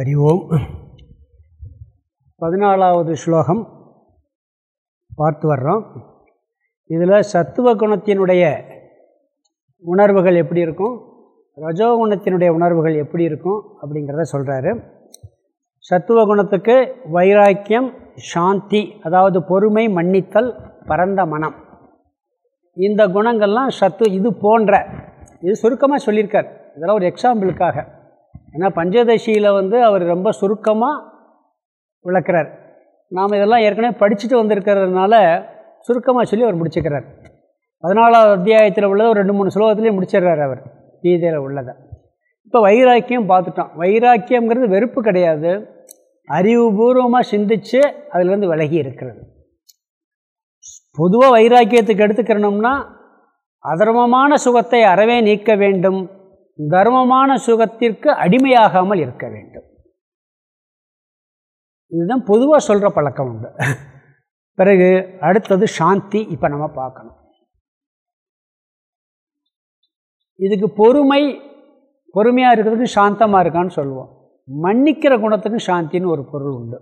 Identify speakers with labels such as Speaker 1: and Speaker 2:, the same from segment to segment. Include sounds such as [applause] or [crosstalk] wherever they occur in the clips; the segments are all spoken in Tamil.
Speaker 1: ஹரி ஓம் பதினாலாவது ஸ்லோகம் பார்த்து வர்றோம். இதில் சத்துவ குணத்தினுடைய உணர்வுகள் எப்படி இருக்கும்? ரஜோ குணத்தினுடைய உணர்வுகள் எப்படி இருக்கும்? அப்படிங்கிறத சொல்கிறாரு சத்துவ குணத்துக்கு வைராக்கியம் சாந்தி அதாவது பொறுமை மன்னித்தல் பரந்த மனம். இந்த குணங்கள்லாம் சத்து இது போன்ற இது சுருக்கமாக சொல்லியிருக்கார். இதெல்லாம் ஒரு எக்ஸாம்பிளுக்காக ஏன்னா பஞ்சதசியில் வந்து அவர் ரொம்ப சுருக்கமாக விளக்குறார். நாம் இதெல்லாம் ஏற்கனவே படிச்சுட்டு வந்திருக்கிறதுனால சுருக்கமாக சொல்லி அவர் முடிச்சுக்கிறார். பதினாலாவது அத்தியாயத்தில் உள்ளதை ஒரு ரெண்டு மூணு ஸ்லோகத்துலேயும் முடிச்சிடுறார் அவர் கீதையில் உள்ளதை. இப்போ வைராக்கியம் பார்த்துட்டோம். வைராக்கியங்கிறது வெறுப்பு கிடையாது. அறிவுபூர்வமாக சிந்தித்து அதிலேருந்து விலகி இருக்கிறது. பொதுவாக வைராக்கியத்துக்கு எடுத்துக்கிறணும்னா அதர்மமான சுகத்தை அறவே நீக்க வேண்டும். தர்மமான சுகத்திற்கு அடிமையாகாமல் இருக்க வேண்டும். இதுதான் பொதுவாக சொல்கிற பழக்கம் உண்டு. பிறகு அடுத்தது சாந்தி இப்போ நம்ம பார்க்கணும். இதுக்கு பொறுமை பொறுமையாக இருக்கிறதுக்கு சாந்தமாக இருக்கான்னு சொல்லுவோம். மன்னிக்கிற குணத்துக்கு சாந்தின்னு ஒரு பொருள் உண்டு.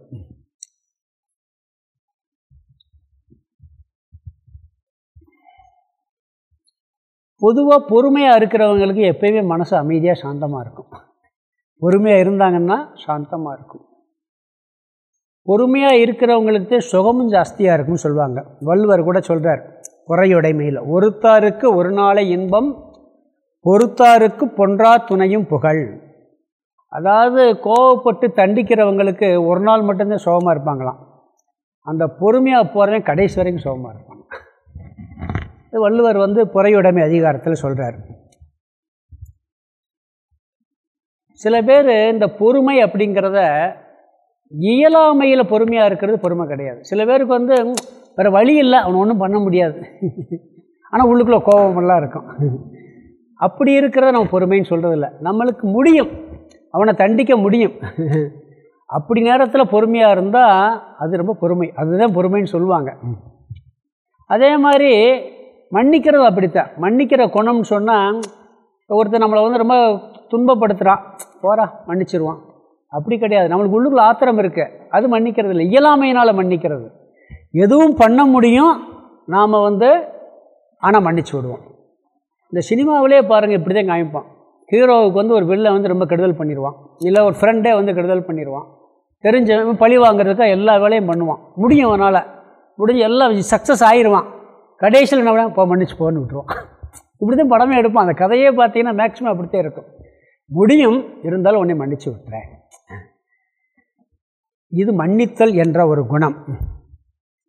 Speaker 1: பொதுவாக பொறுமையாக இருக்கிறவங்களுக்கு எப்பயுமே மனசு அமைதியாக சாந்தமாக இருக்கும். பொறுமையாக இருந்தாங்கன்னா சாந்தமாக இருக்கும். பொறுமையாக இருக்கிறவங்களுக்கு சுகமும் ஜாஸ்தியாக இருக்கும்னு சொல்லுவாங்க. வள்ளுவர் கூட சொல்கிறார் குறையுடைமையில் ஒருத்தாருக்கு ஒரு நாளை இன்பம் பொறுத்தாருக்கு பொன்றா துணையும் புகழ். அதாவது கோவப்பட்டு தண்டிக்கிறவங்களுக்கு ஒரு நாள் மட்டும்தான் சோகமாக இருப்பாங்களாம். அந்த பொறுமையாக போகிறவன் கடைசி வரைக்கும் சோகமாக இருப்பாங்க வள்ளுவர் வந்து புறையுடைமை அதிகாரத்தில் சொல்கிறார் சில பேர் இந்த பொறுமை அப்படிங்கிறத இயலாமையில் பொறுமையாக இருக்கிறது பொறுமை கிடையாது. சில பேருக்கு வந்து வேறு வழி இல்லை அவனை ஒன்றும் பண்ண முடியாது. ஆனால் உள்ளுக்குள்ளே கோபமெல்லாம் இருக்கும். அப்படி இருக்கிறத நம்ம பொறுமைன்னு சொல்கிறதில்ல நம்மளுக்கு முடியும். அவனை தண்டிக்க முடியும். அப்படி நேரத்தில் பொறுமையாக இருந்தால் அது ரொம்ப பொறுமை. அதுதான் பொறுமைன்னு சொல்லுவாங்க. அதே மாதிரி மன்னிக்கிறது அப்படித்தான். மன்னிக்கிற குணம்னு சொன்னால் ஒருத்தர் நம்மளை வந்து ரொம்ப துன்பப்படுத்துகிறான் போகிறா மன்னிச்சிருவான். அப்படி கிடையாது. நம்மளுக்கு உள்ளுக்குள்ள ஆத்திரம் இருக்கு. அது மன்னிக்கிறது இல்லை. இயலாமையினால் மன்னிக்கிறது. எதுவும் பண்ண முடியும் நாம் வந்து ஆனால் மன்னிச்சு விடுவோம். இந்த சினிமாவிலே பாருங்கள் இப்படி தான் காமிப்பான். ஹீரோவுக்கு வந்து ஒரு வெளில வந்து ரொம்ப கெடுதல் பண்ணிடுவான் இல்லை ஒரு ஃப்ரெண்டே வந்து கெடுதல் பண்ணிடுவான் தெரிஞ்சவன் பழி வாங்குறதுக்காக எல்லா வேலையும் பண்ணுவான். முடியும் அவனால். முடிஞ்சு எல்லாம் சக்ஸஸ் ஆயிடுவான் கடைசியில் என்ன இப்போ மன்னிச்சு போன்னு விட்டுருவோம். இப்படி தான் படமே எடுப்போம். அந்த கதையே பார்த்தீங்கன்னா மேக்ஸிமம் அப்படித்தான் இருக்கும். முடியும் இருந்தாலும் உன்னை மன்னிச்சு விட்டுறேன். இது மன்னித்தல் என்ற ஒரு குணம்.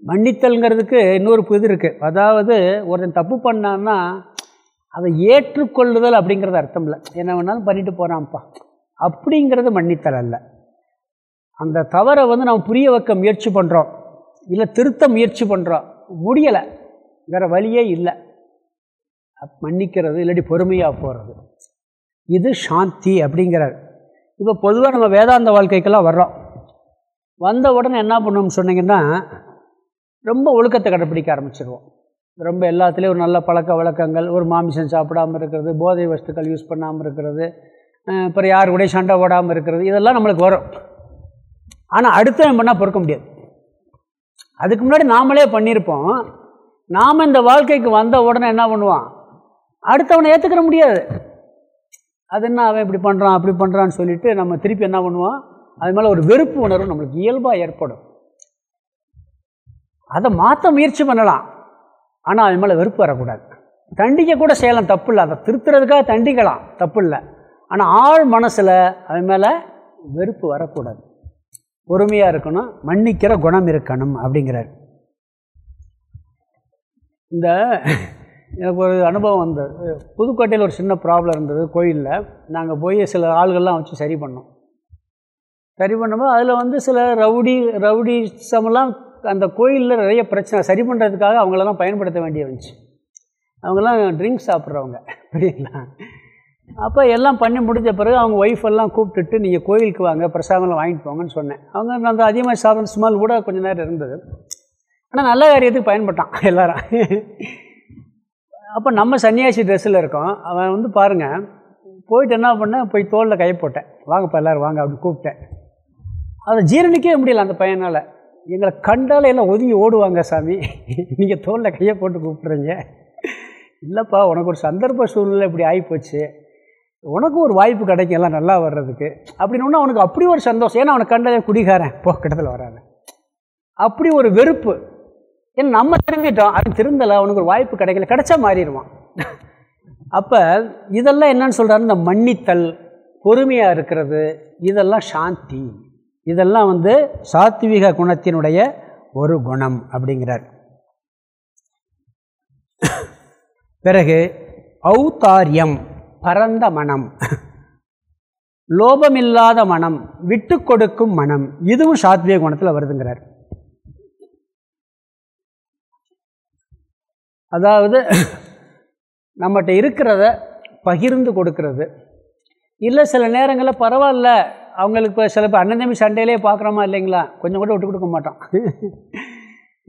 Speaker 1: மன்னித்தல்ங்கிறதுக்கு இன்னொரு இது இருக்குது அதாவது ஒருத்தன் தப்பு பண்ணான்னா அதை ஏற்றுக்கொள்ளுதல் அப்படிங்கிறது அர்த்தம் இல்லை. என்ன வேணாலும் பண்ணிட்டு போகிறான்ப்பா அப்படிங்கிறது மன்னித்தல் அல்ல. அந்த தவறை வந்து நம்ம புரிய வைக்க முயற்சி பண்ணுறோம் இல்லை திருத்த முயற்சி பண்ணுறோம் முடியலை. வேறு வழியே இல்லை. மன்னிக்கிறது இல்லாட்டி பொறுமையாக போகிறது இது சாந்தி அப்படிங்கிறார். இப்போ பொதுவாக நம்ம வேதாந்த வாழ்க்கைக்கெல்லாம் வர்றோம். வந்த உடனே என்ன பண்ணோம்னு சொன்னீங்கன்னா ரொம்ப ஒழுக்கத்தை கடைப்பிடிக்க ஆரம்பிச்சிருவோம். ரொம்ப எல்லாத்துலேயும் ஒரு நல்ல பழக்க வழக்கங்கள் ஒரு மாமிசம் சாப்பிடாமல் இருக்கிறது போதை வஸ்துக்கள் யூஸ் பண்ணாமல் இருக்கிறது அப்புறம் யார் கூட சண்டை ஓடாமல் இருக்கிறது இதெல்லாம் நம்மளுக்கு வரும். ஆனால் அடுத்த பண்ணால் பொறுக்க முடியாது. அதுக்கு முன்னாடி நாமளே பண்ணியிருப்போம் நாம் இந்த வாழ்க்கைக்கு வந்த உடனே என்ன பண்ணுவான்? அடுத்தவனை ஏற்றுக்கிற முடியாது. அது என்ன அவன் இப்படி பண்ணுறான் அப்படி பண்ணுறான்னு சொல்லிட்டு நம்ம திருப்பி என்ன பண்ணுவான்? அது மேலே ஒரு வெறுப்பு உணர்வு நம்மளுக்கு இயல்பாக ஏற்படும். அதை மாற்ற முயற்சி பண்ணலாம். ஆனால் அது மேலே வெறுப்பு வரக்கூடாது. தண்டிக்க கூட செய்யலாம் தப்பு இல்லை. அதை திருத்துறதுக்காக தண்டிக்கலாம் தப்பு இல்லை. ஆனால் ஆள் மனசில் அது மேலே வெறுப்பு வரக்கூடாது. பொறுமையாக இருக்கணும் மன்னிக்கிற குணம் இருக்கணும் அப்படிங்கிறார். இந்த எனக்கு ஒரு அனுபவம் வந்தது. புதுக்கோட்டையில் ஒரு சின்ன ப்ராப்ளம் இருந்தது கோயிலில். நாங்கள் போய் சில ஆள்கள்லாம் வச்சு சரி பண்ணோம். சரி பண்ணும்போது அதில் வந்து சில ரவுடி ரவுடி சமெல்லாம் அந்த கோயிலில் நிறைய பிரச்சனை. சரி பண்ணுறதுக்காக அவங்களெல்லாம் பயன்படுத்த வேண்டிய வந்துச்சு அவங்கெல்லாம் ட்ரிங்க்ஸ் சாப்பிட்றவங்க. புரியுங்களா அப்போ எல்லாம் பண்ணி முடிஞ்ச பிறகு அவங்க ஒய்ஃப் எல்லாம் கூப்பிட்டுட்டு நீங்கள் கோயிலுக்கு வாங்க பிரசாதம்லாம் வாங்கிட்டு போங்கன்னு சொன்னேன். அவங்க அந்த அதிகமாக சாப்பிட்ற ஸ்மெல் கூட கொஞ்சம் நேரம் இருந்தது. ஆனால் நல்ல காரியத்துக்கு பயன்பட்டான் எல்லாரும். அப்போ நம்ம சன்னியாசி ட்ரெஸ்ஸில் இருக்கோம். அவன் வந்து பாருங்கள் போயிட்டு என்ன பண்ணேன் போய் தோளில் கை போட்டேன். வாங்கப்பா எல்லோரும் வாங்க அப்படின்னு கூப்பிட்டேன். அதை ஜீரணிக்கவே முடியல அந்த பையனால். எங்களை கண்டால் எல்லாம் ஒதுங்கி ஓடுவாங்க சாமி. நீங்கள் தோளில் கையை போட்டு கூப்பிட்றீங்க. இல்லைப்பா உனக்கு ஒரு சந்தர்ப்ப சூழ்நிலை இப்படி ஆகிப்போச்சு உனக்கும் ஒரு வாய்ப்பு கிடைக்கும் எல்லாம் நல்லா வர்றதுக்கு. அப்படின்னு அவனுக்கு அப்படி ஒரு சந்தோஷம். ஏன்னா அவனை கண்டதே குடிகாரன். போ கிட்டத்தில் வராது. அப்படி ஒரு வெறுப்பு. ஏன்னா நம்ம திரும்பிட்டோம் அவன் திருந்தலை அவனுக்கு ஒரு வாய்ப்பு கிடைக்கல கிடைச்சா மாறிடுவான். அப்போ இதெல்லாம் என்னன்னு சொல்கிறாரு இந்த மன்னித்தல் பொறுமையாக இருக்கிறது இதெல்லாம் சாந்தி. இதெல்லாம் வந்து சாத்விக குணத்தினுடைய ஒரு குணம் அப்படிங்கிறார். பிறகு ஔதாரியம் பரந்த மனம். லோபமில்லாத மனம் விட்டு கொடுக்கும் மனம் இதுவும் சாத்விக குணத்தில் வருதுங்கிறார். அதாவது நம்மகிட்ட இருக்கிறத பகிர்ந்து கொடுக்கறது. இல்லை சில நேரங்களில் பரவாயில்ல. அவங்களுக்கு இப்போ சில பேர் அண்ணன் தம்பி சண்டையிலே பார்க்குறோமா இல்லைங்களா? கொஞ்சம் கூட விட்டு கொடுக்க மாட்டோம்.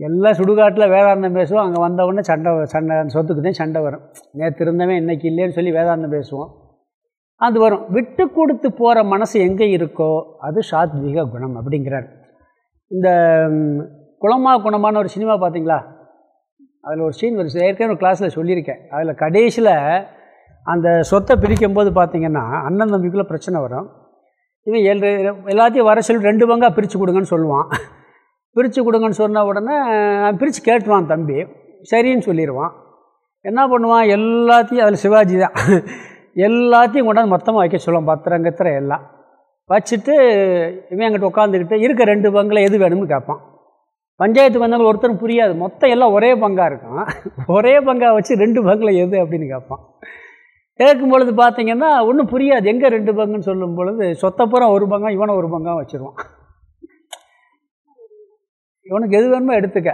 Speaker 1: எல்லாம் சுடுகாட்டில் வேதாந்தம் பேசுவோம். அங்கே வந்தவுடனே சண்டை சண்டை சொத்துக்கு தான் சண்டை வரும். நேற்று இருந்தவன் இன்றைக்கி இல்லைன்னு சொல்லி வேதாந்தம் பேசுவோம். அது வரும். விட்டு கொடுத்து போகிற மனசு எங்கே இருக்கோ அது சாத்விக குணம் அப்படிங்கிறார். இந்த குளமா குணமான ஒரு சினிமா பார்த்தீங்களா? அதில் ஒரு சீன் ஒரு ஏற்கனவே ஒரு கிளாஸில் சொல்லியிருக்கேன். அதில் கடைசியில் அந்த சொத்தை பிரிக்கும் போது பார்த்திங்கன்னா அண்ணன் தம்பிக்குள்ளே பிரச்சனை வரும். இவன் ஏழு எல்லாத்தையும் வர சொல்லி ரெண்டு பங்காக பிரித்து கொடுங்கன்னு சொல்லுவான். பிரித்து கொடுங்கன்னு சொன்ன உடனே பிரித்து கேட்டுவான் தம்பி. சரின்னு சொல்லிடுவான் என்ன பண்ணுவான்? எல்லாத்தையும் அதில் சிவாஜி தான். எல்லாத்தையும் கொண்டாந்து மொத்தமாக வைக்க சொல்லுவான். பத்திரம் கத்திர எல்லாம். வச்சுட்டு இவன் என்கிட்ட உட்காந்துக்கிட்டு இருக்க ரெண்டு பங்கில் எது வேணும்னு கேட்பான். பஞ்சாயத்துக்கு வந்தாலும் ஒருத்தரும் புரியாது. மொத்தம் எல்லாம் ஒரே பங்காக இருக்கும் ஒரே பங்காக வச்சு ரெண்டு பங்கில் எது அப்படின்னு கேட்பான். கேட்கும் பொழுது பார்த்தீங்கன்னா ஒன்றும் புரியாது. எங்கே ரெண்டு பங்குன்னு சொல்லும் பொழுது சொத்தப்புறம் ஒரு பங்கம் இவனை ஒரு பங்காக வச்சுருவான். இவனுக்கு எது வேணுமோ எடுத்துக்க.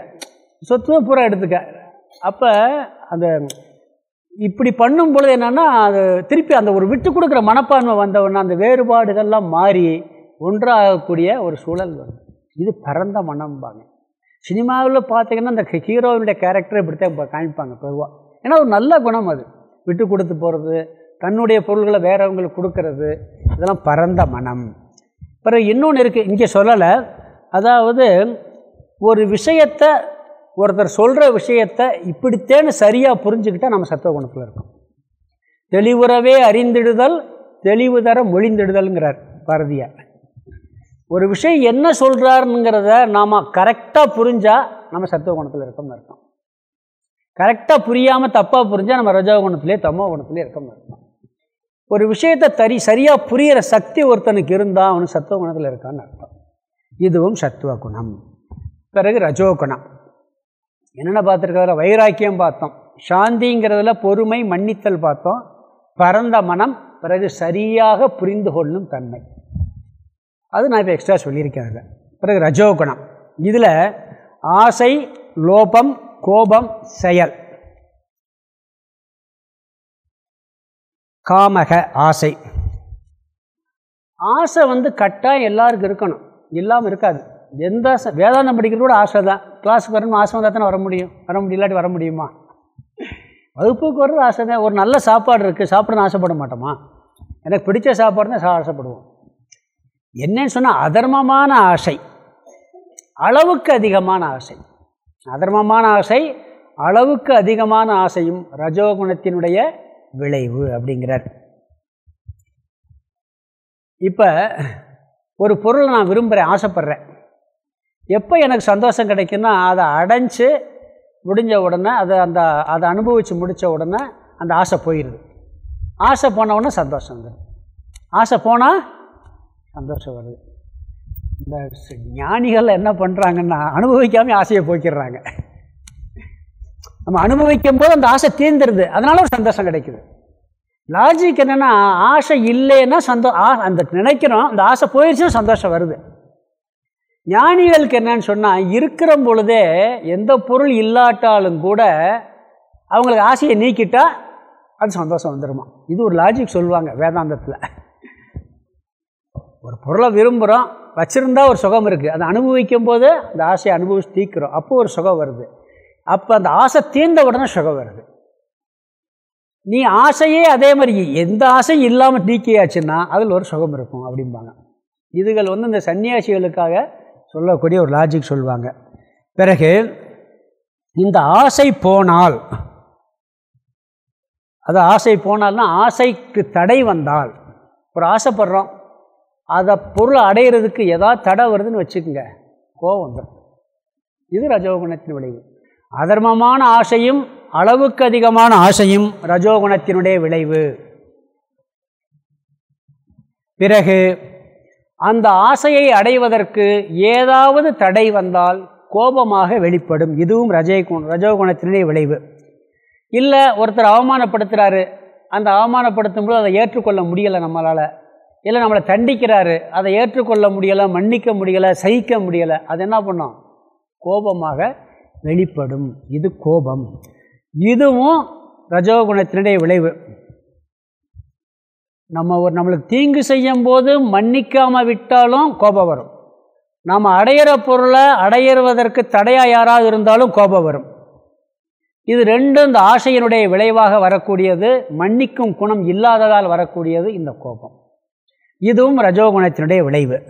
Speaker 1: சொத்தும் பூரா எடுத்துக்க. அப்போ அந்த இப்படி பண்ணும் பொழுது என்னென்னா அது திருப்பி அந்த ஒரு விட்டு கொடுக்குற மனப்பான்மை வந்தவொடனே அந்த வேறுபாடுகள்லாம் மாறி ஒன்றாகக்கூடிய ஒரு சூழல் வரும். இது பரந்த மனம்பாங்க. சினிமாவில் பார்த்தீங்கன்னா அந்த ஹீரோவினுடைய கேரக்டர் இப்படித்தான் காமிப்பாங்க பொதுவாக ஏன்னா ஒரு நல்ல குணம் அது. விட்டு கொடுத்து போகிறது தன்னுடைய பொருள்களை வேறவங்களுக்கு கொடுக்கறது இதெல்லாம் பரந்த மனம். பிறகு இன்னொன்று இருக்குது இங்கே சொல்லலை. அதாவது ஒரு விஷயத்தை ஒருத்தர் சொல்கிற விஷயத்தை இப்படித்தேன்னு சரியாக புரிஞ்சுக்கிட்டால் நம்ம சத்துவ குணத்தில் இருக்கோம். தெளிவுறவே அறிந்திடுதல் தெளிவு தர மொழிந்திடுதல்ங்கிறார் பாரதியார். ஒரு விஷயம் என்ன சொல்கிறாருங்கிறத நாம் கரெக்டாக புரிஞ்சால் நம்ம சத்துவ குணத்தில் இருக்கோம்னு அர்த்தம். கரெக்டாக புரியாமல் தப்பாக புரிஞ்சால் நம்ம ரஜோ தமோ குணத்திலே இருக்கோம்னு அர்த்தம். ஒரு விஷயத்தை தரி சரியாக புரிகிற சக்தி ஒருத்தனுக்கு இருந்தால் அவனு சத்துவ குணத்தில் இருக்கான்னு அர்த்தம். இதுவும் சத்துவ குணம் பிறகு ரஜோகுணம். என்னென்ன பார்த்துருக்கிறதுல வைராக்கியம் பார்த்தோம். சாந்திங்கிறதுல பொறுமை மன்னித்தல் பார்த்தோம். பரந்த மனம் பிறகு சரியாக புரிந்து கொள்ளும் தன்மை. அது நான் இப்போ எக்ஸ்ட்ரா சொல்லியிருக்கேன் அதில். பிறகு ரஜோகுணம். இதில் ஆசை லோபம் கோபம் செயல். காமக ஆசை. ஆசை வந்து கட்டாயம் எல்லாருக்கும் இருக்கணும். இல்லாமல் இருக்காது. எந்த ஆசை வேதாந்தம் படிக்கிறது கூட ஆசை தான். கிளாஸுக்கு வரணும் ஆசை வந்தால் தானே வர முடியும். வர முடியலாட்டி வர முடியுமா? வகுப்புக்கு வர்றது ஆசை தான். ஒரு நல்ல சாப்பாடு இருக்குது சாப்பிடணும்னு ஆசைப்பட மாட்டோமா? எனக்கு பிடிச்ச சாப்பாடு தான் ஆசைப்படுவோம். என்னன்னு சொன்னால் அதர்மமான ஆசை. அளவுக்கு அதிகமான ஆசை. அதர்மமான ஆசை அளவுக்கு அதிகமான ஆசையும் ரஜோகுணத்தினுடைய விளைவு அப்படிங்கிறார். இப்போ ஒரு பொருளை நான் விரும்புகிறேன் ஆசைப்பட்றேன். எப்போ எனக்கு சந்தோஷம் கிடைக்குன்னா அதை அடைஞ்சு முடிஞ்ச உடனே அதை அந்த அதை அனுபவித்து முடித்த உடனே அந்த ஆசை போயிடுது ஆசை போன உடனே சந்தோஷம் வந்துடும் ஆசை போனால் சந்தோஷம் வருது. இந்த ஞானிகள் என்ன பண்ணுறாங்கன்னா அனுபவிக்காமல் ஆசையை போய்க்கிறாங்க நம்ம அனுபவிக்கும் போது அந்த ஆசை தீர்ந்துருது. அதனால ஒரு சந்தோஷம் கிடைக்குது. லாஜிக் என்னென்னா ஆசை இல்லைன்னா சந்தோ அந்த நினைக்கிறோம் அந்த ஆசை போயிடுச்சுன்னா சந்தோஷம் வருது. ஞானிகளுக்கு என்னன்னு சொன்னால் இருக்கிற பொழுதே எந்த பொருள் இல்லாட்டாலும் கூட அவங்களுக்கு ஆசையை நீக்கிட்டால் அது சந்தோஷம் வந்துடுமா இது ஒரு லாஜிக் சொல்லுவாங்க வேதாந்தத்தில். ஒரு பொருளை விரும்புகிறோம் வச்சுருந்தா ஒரு சுகம் இருக்குது அதை அனுபவிக்கும் போது அந்த ஆசையை அனுபவிச்சு தீக்கிறோம். அப்போது ஒரு சுகம் வருது. அப்போ அந்த ஆசை தீர்ந்த உடனே சுகம் வருது. நீ ஆசையே அதே மாதிரி எந்த ஆசையும் இல்லாமல் நீக்கியாச்சுன்னா அதில் ஒரு சுகம் இருக்கும் அப்படிம்பாங்க. இதுகள் வந்து இந்த சன்னியாசிகளுக்காக சொல்லக்கூடிய ஒரு லாஜிக் சொல்லுவாங்க பிறகு இந்த ஆசை போனால் அது ஆசை போனால்னா ஆசைக்கு தடை வந்தால் ஒரு ஆசைப்படுறோம். அதை பொருளை அடையிறதுக்கு ஏதாவது தடை வருதுன்னு வச்சுக்கோங்க. கோவம் வந்துடும் இது ரஜோகுணத்தின் விளைவு. அதர்மமான ஆசையும் அளவுக்கு அதிகமான ஆசையும் ரஜோகுணத்தினுடைய விளைவு. பிறகு அந்த ஆசையை அடைவதற்கு ஏதாவது தடை வந்தால் கோபமாக வெளிப்படும். இதுவும் ரஜய ரஜோகுணத்தினுடைய விளைவு. இல்லை ஒருத்தர் அவமானப்படுத்துகிறாரு அந்த அவமானப்படுத்தும் போது அதை ஏற்றுக்கொள்ள முடியலை நம்மளால். இல்லை நம்மளை தண்டிக்கிறாரு. அதை ஏற்றுக்கொள்ள முடியலை மன்னிக்க முடியலை சகிக்க முடியலை. அது என்ன பண்ணோம்? கோபமாக வெளிப்படும். இது கோபம். இதுவும் ரஜோகுணத்தினுடைய விளைவு. நம்ம ஒரு நம்மளுக்கு தீங்கு செய்யும் போது மன்னிக்காமல் விட்டாலும் கோபம் வரும். நாம் அடையிற பொருளை அடையிறதற்கு தடையாக யாராவது இருந்தாலும் கோபம் வரும். இது ரெண்டும் இந்த ஆசையினுடைய விளைவாக வரக்கூடியது. மன்னிக்கும் குணம் இல்லாததால் வரக்கூடியது இந்த கோபம். இதுவும் ரஜோகுணத்தினுடைய விளைவு.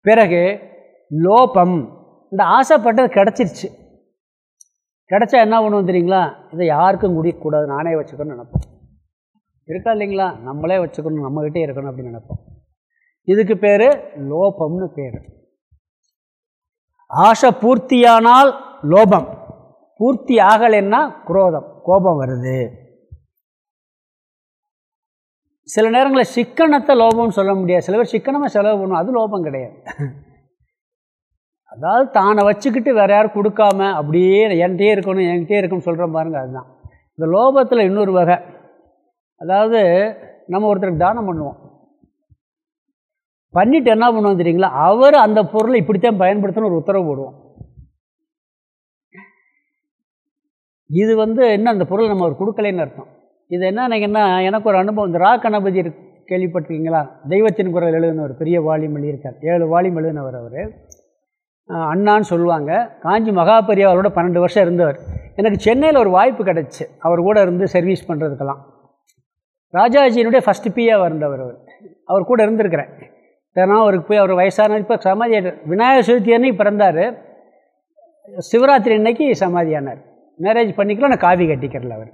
Speaker 1: பிறகு லோபம். இந்த ஆசைப்பட்டது கிடச்சிருச்சு. கிடச்சா என்ன பண்ணுவோம் தெரியுங்களா? இதை யாருக்கும் குடிக்கக்கூடாது நானே வச்சுக்கணும்னு நினைப்போம். இருக்கா இல்லைங்களா? நம்மளே வச்சுக்கணும். நம்மகிட்டே இருக்கணும் அப்படின்னு நினைப்போம். இதுக்கு பேர் லோபம்னு பேர். ஆசை பூர்த்தியானால் லோபம். பூர்த்தி ஆகலைன்னா குரோதம். கோபம் வருது. சில நேரங்களில் சிக்கனத்தை லோபம்னு சொல்ல முடியாது. சில பேர் சிக்கனமாக செலவு பண்ணும் அது லோபம் கிடையாது. அதாவது தானை வச்சுக்கிட்டு வேற யாரும் கொடுக்காம அப்படியே என்கிட்டே இருக்கணும் என்கிட்டே இருக்கணும்னு சொல்கிற பாருங்க அதுதான். இந்த லோபத்தில் இன்னொரு வகை. அதாவது நம்ம ஒருத்தருக்கு தானம் பண்ணுவோம். பண்ணிட்டு என்ன பண்ணுவோம் தெரியுங்களா? அவர் அந்த பொருளை இப்படித்தான் பயன்படுத்தணும் ஒரு உத்தரவு போடுவோம். இது வந்து என்ன அந்த பொருள் நம்ம அவர் கொடுக்கலைன்னு அர்த்தம். இது என்ன நினைக்கிறேன்னா எனக்கு ஒரு அனுபவம். இந்த ரா கணபதி கேள்விப்பட்டிருக்கீங்களா? தெய்வத்தின் குரல் எழுதுனவர் பெரிய வாலியம் எழுதியிருக்கார் ஏழு வாலியம் எழுதினவர் அவர். அண்ணான்னு சொல்லுவாங்க. காஞ்சி மகாபரியா அவரோட பன்னெண்டு வருஷம் இருந்தவர் எனக்கு சென்னையில் ஒரு வாய்ப்பு கிடச்சி. அவர் கூட இருந்து சர்வீஸ் பண்ணுறதுக்கெல்லாம் ராஜாஜியினுடைய ஃபஸ்ட்டு பிஏவாக இருந்தவர் அவர். அவர் கூட இருந்திருக்கிறேன். தினம் அவருக்கு போய் அவர் வயசான இப்போ சமாதி விநாயகர் சதுர்த்தி அன்னைக்கு பிறந்தார். சிவராத்திரி அன்னைக்கு சமாதியானார் மேரேஜ் பண்ணிக்கலாம் நான் காவி கட்டிக்கிறல அவர்.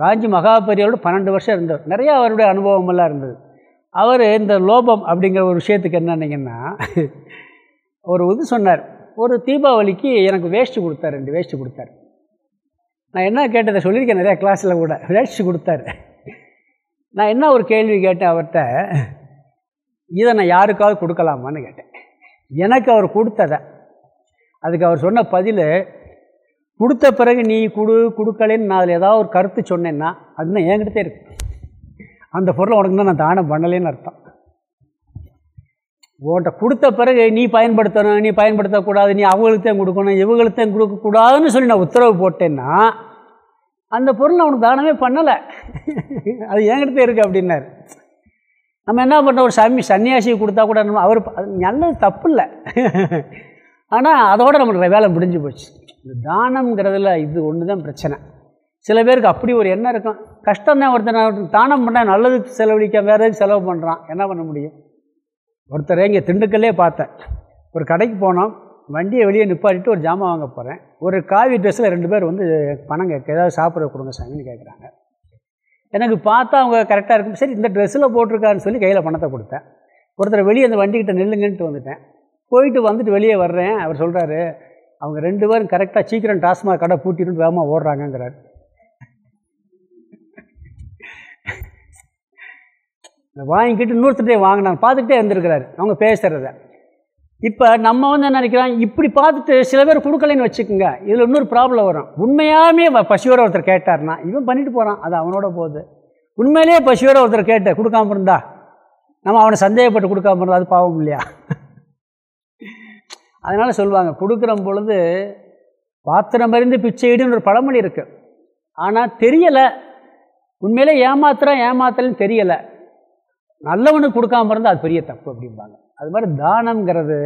Speaker 1: காஞ்சி மகாபெரியோடு பன்னெண்டு வருஷம் இருந்தார். நிறையா அவருடைய அனுபவமெல்லாம் இருந்தது. அவர் இந்த லோபம் அப்படிங்கிற ஒரு விஷயத்துக்கு என்னன்னீங்கன்னா ஒரு இது சொன்னார். ஒரு தீபாவளிக்கு எனக்கு வேஷ்டி கொடுத்தார் ரெண்டு வேஸ்ட்டு கொடுத்தார். நான் என்ன கேட்டதை சொல்லியிருக்கேன் நிறையா கிளாஸில் கூட. வேஷ்டி கொடுத்தாரு. நான் என்ன ஒரு கேள்வி கேட்டேன் அவர்கிட்ட? இதை நான் யாருக்காவது கொடுக்கலாமான்னு கேட்டேன். எனக்கு அவர் கொடுத்ததை. அதுக்கு அவர் சொன்ன பதில் கொடுத்த பிறகு நீ கொடு கொடுக்கலன்னு நான் அதில் ஏதாவது ஒரு கருத்து சொன்னேன்னா அதுதான் என்கிட்டே இருக்கு. அந்த பொருளை உனக்கு தான் நான் தானம் பண்ணலேன்னு அர்த்தம். உன்கிட்ட கொடுத்த பிறகு நீ பயன்படுத்தணும் நீ பயன்படுத்தக்கூடாது நீ அவங்களுக்குத்தான் கொடுக்கணும் இவங்களுக்குத்தான் கொடுக்கக்கூடாதுன்னு சொல்லி நான் உத்தரவு போட்டேன்னா அந்த பொருளை அவனுக்கு தானமே பண்ணலை. அது என்கிட்ட இருக்குது அப்படின்னாரு. நம்ம என்ன பண்ணுறோம் ஒரு சாமி சன்னியாசி கொடுத்தா கூட நம்ம அவர் நல்லது தப்பு இல்லை. ஆனால் அதோட நம்மளுக்கு வேலை முடிஞ்சு போச்சு. இந்த தானம்ங்கிறதுல இது ஒன்று தான் பிரச்சனை. சில பேருக்கு அப்படி ஒரு எண்ணம் இருக்கும். கஷ்டம் தான் ஒருத்தர் தானம் பண்ணால் நல்லதுக்கு செலவழிக்க வேறு செலவு பண்ணுறான் என்ன பண்ண முடியும்? ஒருத்தர் இங்கே திண்டுக்கல்லே பார்த்தேன். ஒரு கடைக்கு போனோம். வண்டியை வெளியே நிப்பாட்டிட்டு ஒரு ஜாமான் வாங்க போகிறேன் ஒரு காவி ட்ரெஸ்ஸில் ரெண்டு பேர் வந்து பணம் கேட்க ஏதாவது சாப்பிட கொடுங்க சாமின்னு கேட்குறாங்க எனக்கு பார்த்தா அவங்க கரெக்டாக இருக்கும். சரி இந்த ட்ரெஸ்ஸில் போட்டிருக்காருன்னு சொல்லி கையில் பணத்தை கொடுத்தேன். ஒருத்தர் வெளியே அந்த வண்டிக்கிட்ட நில்லுங்கன்ட்டு வந்துட்டேன். போயிட்டு வந்துட்டு வெளியே வர்றேன். அவர் சொல்கிறாரு அவங்க ரெண்டு பேரும் கரெக்டாக சீக்கிரம் டாஸ்மாக் கடை பூட்டிட்டு வேகமாக ஓடுறாங்கங்கிறார். வாங்கிக்கிட்டு இன்னொருத்தட்டே வாங்கினாங்க. பார்த்துக்கிட்டே இருந்திருக்கிறாரு. அவங்க பேசுகிறத இப்போ நம்ம வந்து என்ன நினைக்கிறோம்? இப்படி பார்த்துட்டு சில பேர் கொடுக்கலன்னு வச்சுக்கோங்க. இதில் இன்னொரு ப்ராப்ளம் வரும். உண்மையாமே பசியோட ஒருத்தர் கேட்டார்னா இவன் பண்ணிட்டு போகிறான் அது அவனோட போகுது. உண்மையிலேயே பசியோட ஒருத்தர் கேட்ட கொடுக்காம இருந்தா நம்ம அவனை சந்தேகப்பட்டு கொடுக்காம இருந்தா அது பாவம் இல்லையா? அதனால் சொல்லுவாங்க கொடுக்குற பொழுது பாத்திரம் அறிந்து பிச்சையிடுன்னு ஒரு பழமொழி இருக்குது ஆனால் தெரியலை. உண்மையிலே ஏமாத்துறான் ஏமாத்தலன்னு தெரியலை. நல்லவனுக்கு கொடுக்காம இருந்தால் அது பெரிய தப்பு அப்படிம்பாங்க. அது மாதிரி தானங்கிறது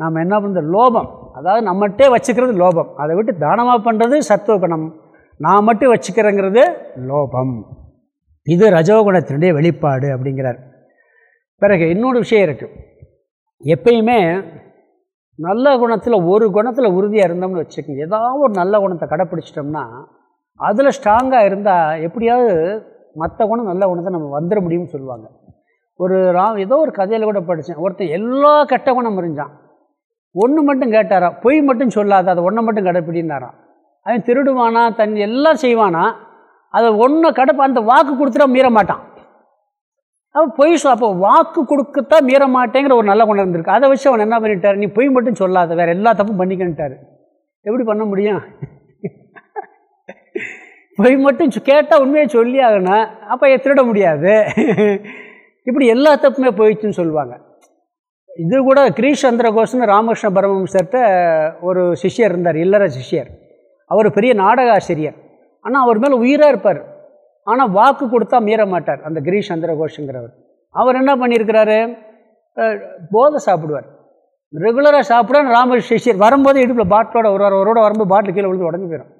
Speaker 1: நாம் என்ன பண்ணுறது லோபம். அதாவது நம்மகிட்டே வச்சுக்கிறது லோபம். அதை விட்டு தானமாக பண்ணுறது சத்துவ குணம் நான் மட்டும் வச்சுக்கிறேங்கிறது லோபம். இது ரஜோகுணத்தினுடைய வெளிப்பாடு அப்படிங்கிறார். பிறகு இன்னொரு விஷயம் இருக்குது எப்பயுமே நல்ல குணத்தில் ஒரு குணத்தில் உறுதியாக இருந்தோம்னு வச்சுக்கோங்க. ஏதாவது ஒரு நல்ல குணத்தை கடைப்பிடிச்சிட்டோம்னா அதில் ஸ்ட்ராங்காக இருந்தால் எப்படியாவது மற்ற குணம் நல்ல குணத்தை நம்ம வந்துட முடியும்னு சொல்லுவாங்க. ஒரு ராம் ஏதோ ஒரு கதையில் கூட படித்தேன் ஒருத்தன் எல்லா கெட்ட குணம் இருந்தான் ஒன்று மட்டும் கேட்டாராம் பொய் மட்டும் சொல்லாத அதை ஒன்றை மட்டும் கடைப்பிடினாராம் அவன் திருடுவானா? தன் எல்லாம் செய்வானா? அதை ஒன்றை கடப்ப அந்த வாக்கு கொடுத்துட்டா மீற மாட்டான். அவன் பொய் சொல் அப்போ வாக்கு கொடுக்கத்தான் மீற மாட்டேங்கிற ஒரு நல்ல குணம் இருந்திருக்கு. அதை வச்சு அவன் என்ன பண்ணிட்டார்? நீ பொய் மட்டும் சொல்லாத வேறு எல்லா தப்பும் பண்ணிக்கன்ட்டார். எப்படி பண்ண முடியும்? பொய் மட்டும் கேட்டால் உண்மையை சொல்லி ஆகணும் அப்போ திருட முடியாது. இப்படி எல்லா தப்புமே போயிடுச்சுன்னு சொல்லுவாங்க. இது கூட கிரீஷ் சந்திர கோஷன் ராமகிருஷ்ண பரமஹம்சர்கிட்ட ஒரு சிஷ்யர் இருந்தார் இல்லற சிஷ்யர். அவர் பெரிய நாடக ஆசிரியர். ஆனால் அவர் மேலே உயிராக இருப்பார். ஆனால் வாக்கு கொடுத்தா மீற மாட்டார் அந்த கிரீஷ் சந்திர கோஷங்கிறவர் அவர் என்ன பண்ணியிருக்கிறாரு? போதை சாப்பிடுவார். ரெகுலராக சாப்பிட ராமகிருஷ்ண சிஷியர் வரும்போது இடுப்பில் பாட்டிலோட வருவார் அவரோட வரும்போது பாட்டில் கீழே விழுந்து உடஞ்சி போயிடும்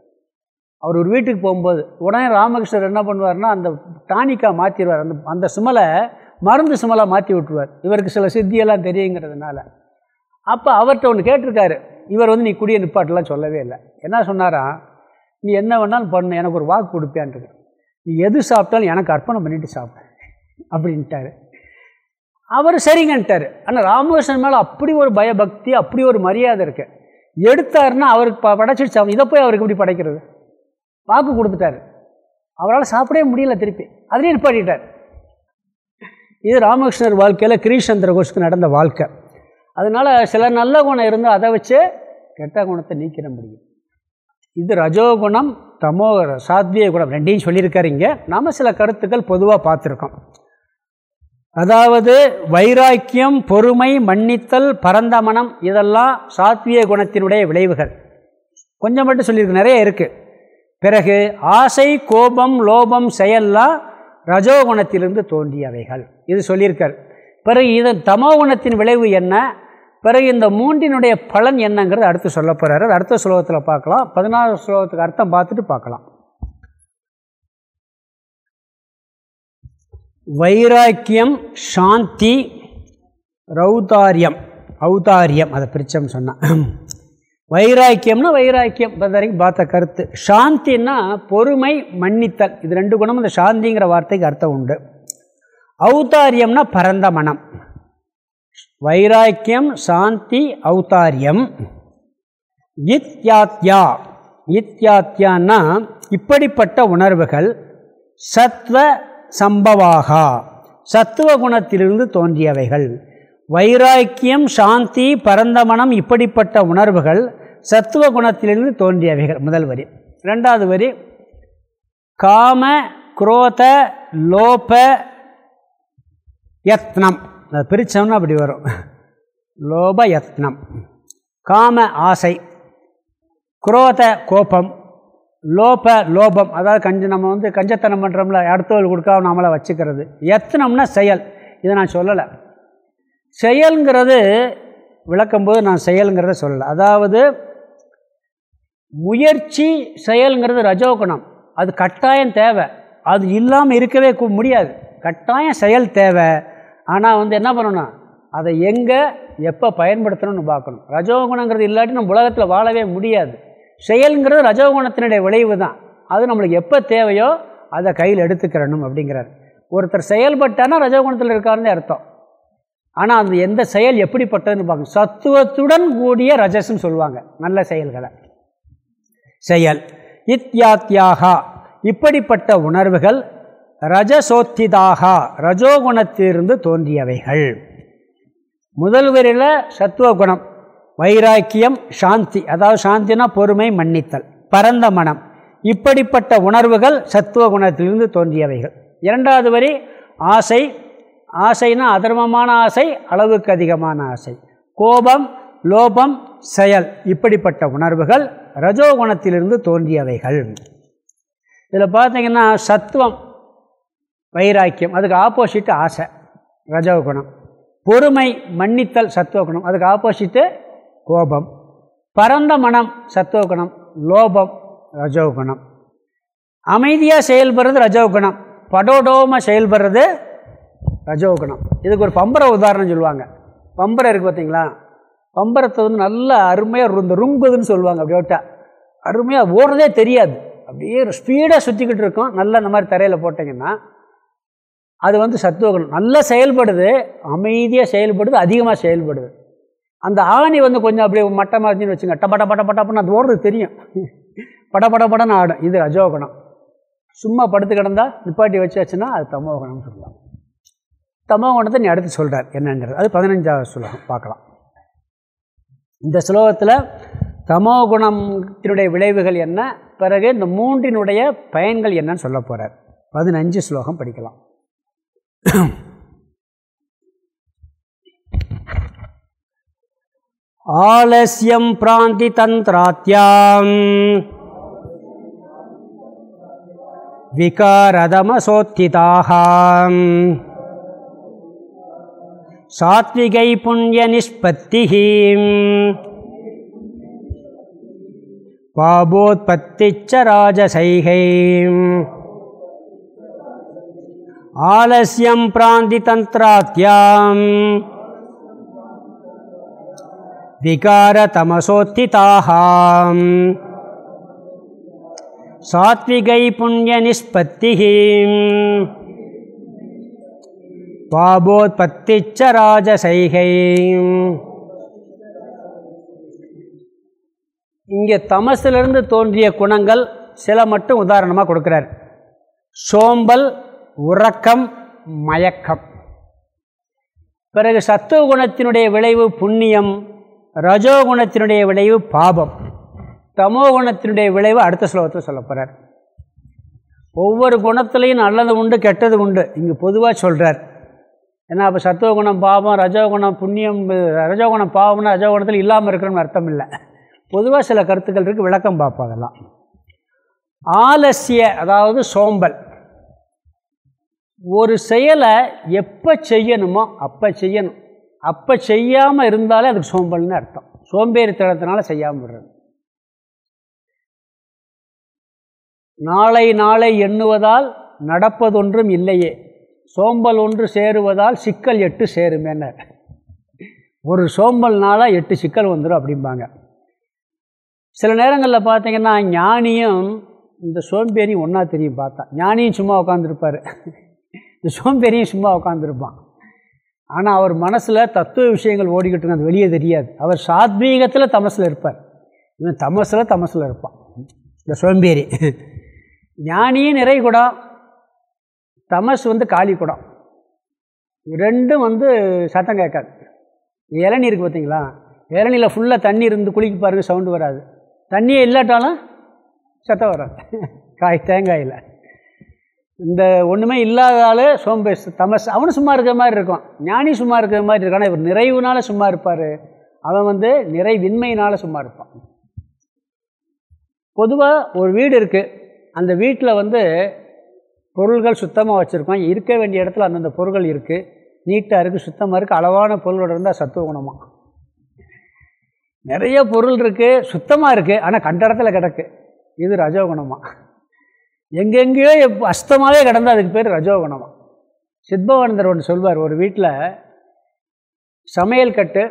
Speaker 1: அவர் ஒரு வீட்டுக்கு போகும்போது உடனே ராமகிருஷ்ணர் என்ன பண்ணுவார்னா அந்த டானிக்காக மாற்றிடுவார் அந்த அந்த சுமலை மருந்து சுமலாக மாற்றி விட்டுருவார். இவருக்கு சில சித்தியெல்லாம் தெரியுங்கிறதுனால. அப்போ அவர்கிட்ட ஒன்று கேட்டிருக்காரு. இவர் வந்து நீ குடிய நிப்பாட்டெல்லாம் சொல்லவே இல்லை. என்ன சொன்னாரா? நீ என்ன வேணாலும் பண்ணு எனக்கு ஒரு வாக்கு கொடுப்பியான்ட்டு. நீ எது சாப்பிட்டாலும் எனக்கு அர்ப்பணம் பண்ணிட்டு சாப்பிட்டேன் அப்படின்ட்டாரு. அவர் சரிங்கன்ட்டார். ஆனால் ராமகிருஷ்ணன் மேலே அப்படி ஒரு பயபக்தி அப்படி ஒரு மரியாதை இருக்கு. எடுத்தாருன்னா அவருக்கு படைச்சிட்டு சாப்பிடும் இதை போய் அவருக்கு எப்படி படைக்கிறது? வாக்கு கொடுத்துட்டாரு. அவரால் சாப்பிடவே முடியல திருப்பி. அதுலேயும் நிப்பாட்டிட்டார். இது ராமகிருஷ்ணர் வாழ்க்கையில் கிரீஷந்திர கோஷ்க்கு நடந்த வாழ்க்கை. அதனால் சில நல்ல குணம் இருந்தால் அதை வச்சு கெட்ட குணத்தை நீக்கிட முடியும். இது ரஜோகுணம் தமோ சாத்விய குணம் ரெண்டையும் சொல்லியிருக்காருங்க. நாம் சில கருத்துக்கள் பொதுவாக பார்த்துருக்கோம். அதாவது வைராக்கியம் பொறுமை மன்னித்தல் பரந்த மனம் இதெல்லாம் சாத்விய குணத்தினுடைய விளைவுகள். கொஞ்சம் மட்டும் சொல்லியிருக்கு நிறைய இருக்குது பிறகு ஆசை கோபம் லோபம் செயல்லாம் ரஜோகுணத்திலிருந்து தோன்றியவைகள். இது சொல்லியிருக்கார். பிறகு இதன் தமோ குணத்தின் விளைவு என்ன? பிறகு இந்த மூன்றினுடைய பலன் என்னங்கிறது அடுத்து சொல்ல போகிறாரு அது அடுத்த ஸ்லோகத்தில் பார்க்கலாம். பதினாறு ஸ்லோகத்துக்கு அர்த்தம் பார்த்துட்டு பார்க்கலாம். வைராக்கியம் சாந்தி ரௌதாரியம். ஔதாரியம் அதை பிரித்தம்னு சொன்னான் வைராக்கியம்னா வைராக்கியம். வரைக்கும் பார்த்த கருத்து. சாந்தின்னா பொறுமை மன்னித்தல். இது ரெண்டு குணம் இந்த சாந்திங்கிற வார்த்தைக்கு அர்த்தம் உண்டு. ஔதாரியம்னா பரந்த மனம். வைராக்கியம் சாந்தி ஔதாரியம். இத்யாத்யா. இத்யாத்யான்னா இப்படிப்பட்ட உணர்வுகள் சத்வ சம்பவாகா. சத்துவ குணத்திலிருந்து தோன்றியவைகள். வைராக்கியம் சாந்தி பரந்தமனம் இப்படிப்பட்ட உணர்வுகள் சத்துவ குணத்திலிருந்து தோன்றியவைகள். முதல் வரி. ரெண்டாவது வரி. காம குரோத லோப யத்னம். அதை பிரித்தோம்னா அப்படி வரும். லோப யத்னம். காம ஆசை. குரோத கோபம். லோப லோபம். அதாவது கஞ்ச நம்ம வந்து கஞ்சத்தனம் பண்ணுறோம்ல அடுத்தவர்கள் கொடுக்காம நம்மளை வச்சுக்கிறது. எத்தனம்னா செயல். இதை நான் சொல்லலை. செயல்ங்கிறது விளக்கும்போது நான் செயலுங்கிறத சொல்லலை. அதாவது முயற்சி செயல்ங்கிறது ரஜோகுணம். அது கட்டாயம் தேவை. அது இல்லாமல் இருக்கவே முடியாது. கட்டாயம் செயல் தேவை. ஆனால் வந்து என்ன பண்ணணும்? அதை எங்கே எப்போ பயன்படுத்தணும்னு பார்க்கணும். ரஜோகுணங்கிறது இல்லாட்டி நம்ம உலகத்தில் வாழவே முடியாது. செயல்ங்கிறது ரஜோகுணத்தினுடைய விளைவு தான் அது நம்மளுக்கு எப்போ தேவையோ அதை கையில் எடுத்துக்கிறணும் அப்படிங்கிறார். ஒருத்தர் செயல்பட்டானா ரஜோகுணத்தில் இருக்காருன்னு அர்த்தம். ஆனால் அந்த எந்த செயல் எப்படிப்பட்டதுன்னு பார்க்கணும். சத்துவத்துடன் கூடிய ரஜஸ்ன்னு சொல்லுவாங்க. நல்ல செயல்களை. செயல். இத்யாத்யாகா. இப்படிப்பட்ட உணர்வுகள் ரஜசோத்திதாகா ரஜோகுணத்திலிருந்து தோன்றியவைகள். முதல் வரியில் சத்துவகுணம் வைராக்கியம் சாந்தி. அதாவது சாந்தினா பொறுமை மன்னித்தல் பரந்த மனம். இப்படிப்பட்ட உணர்வுகள் சத்துவகுணத்திலிருந்து தோன்றியவைகள். இரண்டாவது வரி ஆசை. ஆசைனா அதர்மமான ஆசை அளவுக்கு அதிகமான ஆசை. கோபம் லோபம் செயல். இப்படிப்பட்ட உணர்வுகள் ரஜோகுணத்திலிருந்து தோன்றியவைகள். இதில் பார்த்தீங்கன்னா சத்துவம் வைராக்கியம். அதுக்கு ஆப்போசிட்டு ஆசை. ரஜோகுணம் பொறுமை மன்னித்தல் சத்துவகுணம் அதுக்கு ஆப்போசிட்டு கோபம். பரந்த மனம் சத்துவகுணம் லோபம் ரஜோகுணம் அமைதியாக செயல்படுறது ரஜோகுணம் படோடோமாக செயல்படுறது ரஜோகுணம் இதுக்கு ஒரு பம்பர உதாரணம் சொல்லுவாங்க. பம்பரம் இருக்குது பார்த்தீங்களா பம்பரத்தை வந்து நல்லா அருமையாக இந்த ருங்குதுன்னு சொல்லுவாங்க. அப்படி விட்டா அருமையாக ஓடுறதே தெரியாது. அப்படியே ஸ்பீடாக சுற்றிக்கிட்டு இருக்கும். நல்லா இந்த மாதிரி தரையில் போட்டிங்கன்னா அது வந்து சத்துவகுணம். நல்லா செயல்படுது அமைதியாக செயல்படுது அதிகமாக செயல்படுது. அந்த ஆணி வந்து கொஞ்சம் அப்படியே மட்டமாக இருந்துன்னு வச்சுங்க. டப்பட பட பட்டப்பன்னு அது ஓடுறது தெரியும். பட பட படன்னு ஆடும். இது ரஜோகுணம். சும்மா படுத்து கிடந்தால் நிப்பாட்டி வச்சாச்சுன்னா அது தமோகுணம்னு சொல்லலாம். தமோகுணத்தை நீ அடுத்து சொல்கிறார் என்னங்கிறது. அது பதினஞ்சாவது ஸ்லோகம். பார்க்கலாம். இந்த ஸ்லோகத்தில் தமோகுணத்தினுடைய விளைவுகள் என்ன? பிறகு இந்த மூன்றினுடைய பயன்கள் என்னன்னு சொல்ல போகிறார் பதினஞ்சு ஸ்லோகம் படிக்கலாம். आलस्यं प्रान्तितन्त्रात्यां विकारदमसोत्थिताः सात्विकै पुण्यनिष्पत्तिः पापोत्पत्तिश्च राजसैः ஆலசியம் பிராந்தி தந்திராத்தியாம் விகாரதமசோத்திதாகாம் சாத்விகை புண்ணிய நிஷ்பத்தி பாபோத்பத்திச்ச ராஜசைகை. இங்கே தமசிலிருந்து தோன்றிய குணங்கள் சில மட்டும் உதாரணமாக கொடுக்கிறார். சோம்பல் உறக்கம் மயக்கம். பிறகு சத்துவ குணத்தினுடைய விளைவு புண்ணியம் ரஜோகுணத்தினுடைய விளைவு பாபம். தமோ குணத்தினுடைய விளைவு அடுத்த ஸ்லோகத்தில் சொல்ல போகிறார் ஒவ்வொரு குணத்துலேயும் நல்லது உண்டு கெட்டது உண்டு. இங்கே பொதுவாக சொல்கிறார் ஏன்னா அப்போ சத்துவகுணம் பாவம் ரஜோகுணம் புண்ணியம் ரஜோகுணம் பாவம்னா ரஜோகுணத்தில் இல்லாமல் இருக்கணும்னு அர்த்தம் இல்லை. பொதுவாக சில கருத்துக்கள் இருக்குது விளக்கம் பார்ப்போம் அதெல்லாம். ஆலசிய அதாவது சோம்பல். ஒரு செயலை எப்போ செய்யணுமோ அப்போ செய்யணும். அப்போ செய்யாமல் இருந்தாலே அதுக்கு சோம்பல்னு அர்த்தம். சோம்பேறித்தனத்தினால செய்யாமல் விடுறது. நாளை நாளை எண்ணுவதால் நடப்பதொன்றும் இல்லையே. சோம்பல் ஒன்று சேருவதால் சிக்கல் எட்டு சேருமேன ஒரு சோம்பல் நாளாக எட்டு சிக்கல் வந்துடும் அப்படிம்பாங்க. சில நேரங்களில் பார்த்தீங்கன்னா ஞானியும் இந்த சோம்பேறி ஒன்றா தெரியும் பார்த்தா. ஞானியும் சும்மா உட்காந்துருப்பார் இந்த சோம்பேறியும் சும்மா உட்காந்துருப்பான் ஆனால் அவர் மனசில் தத்துவ விஷயங்கள் ஓடிக்கிட்டு அது வெளியே தெரியாது. அவர் சாத்வீகத்தில் தமசில் இருப்பார். இவன் தமசில் தமசில் இருப்பான். இந்த சோம்பேறி. ஞானியும் நிறை குடம் தமஸ் வந்து காளி குடம். ரெண்டும் வந்து சத்தம் கேட்காது. இளநீ இருக்குது பார்த்தீங்களா இளநியில் ஃபுல்லாக தண்ணி இருந்து குளிக்க பாருங்க சவுண்டு வராது. தண்ணியே இல்லாட்டாலும் சத்தம் வராது. காய் தேங்காயில் இந்த ஒன்றுமே இல்லாதால சோம்பே தமஸ் அவனு சும்மா இருக்கிற மாதிரி இருக்கும் ஞானி சும்மா இருக்கிற மாதிரி இருக்கான். இவர் நிறைவுனால சும்மா இருப்பார். அவன் வந்து நிறைவின்மையினால் சும்மா இருப்பான். பொதுவாக ஒரு வீடு இருக்குது அந்த வீட்டில் வந்து பொருள்கள் சுத்தமாக வச்சுருக்கோம். இருக்க வேண்டிய இடத்துல அந்தந்த பொருள்கள் இருக்குது நீட்டாக இருக்குது சுத்தமாக இருக்குது அளவான பொருளோட இருந்தால் சத்துவ குணமாக நிறைய பொருள் இருக்குது சுத்தமாக இருக்குது ஆனால் கண்ட இடத்துல கிடக்கு. இது ரஜோகுணமாக எங்கெங்கேயோ எப் அஸ்தமாகவே கிடந்தால் அதுக்கு பேர் ரஜோகுணமாக சித்பவானந்தர் ஒன்று சொல்வார் ஒரு வீட்டில் சமையல் கட்டு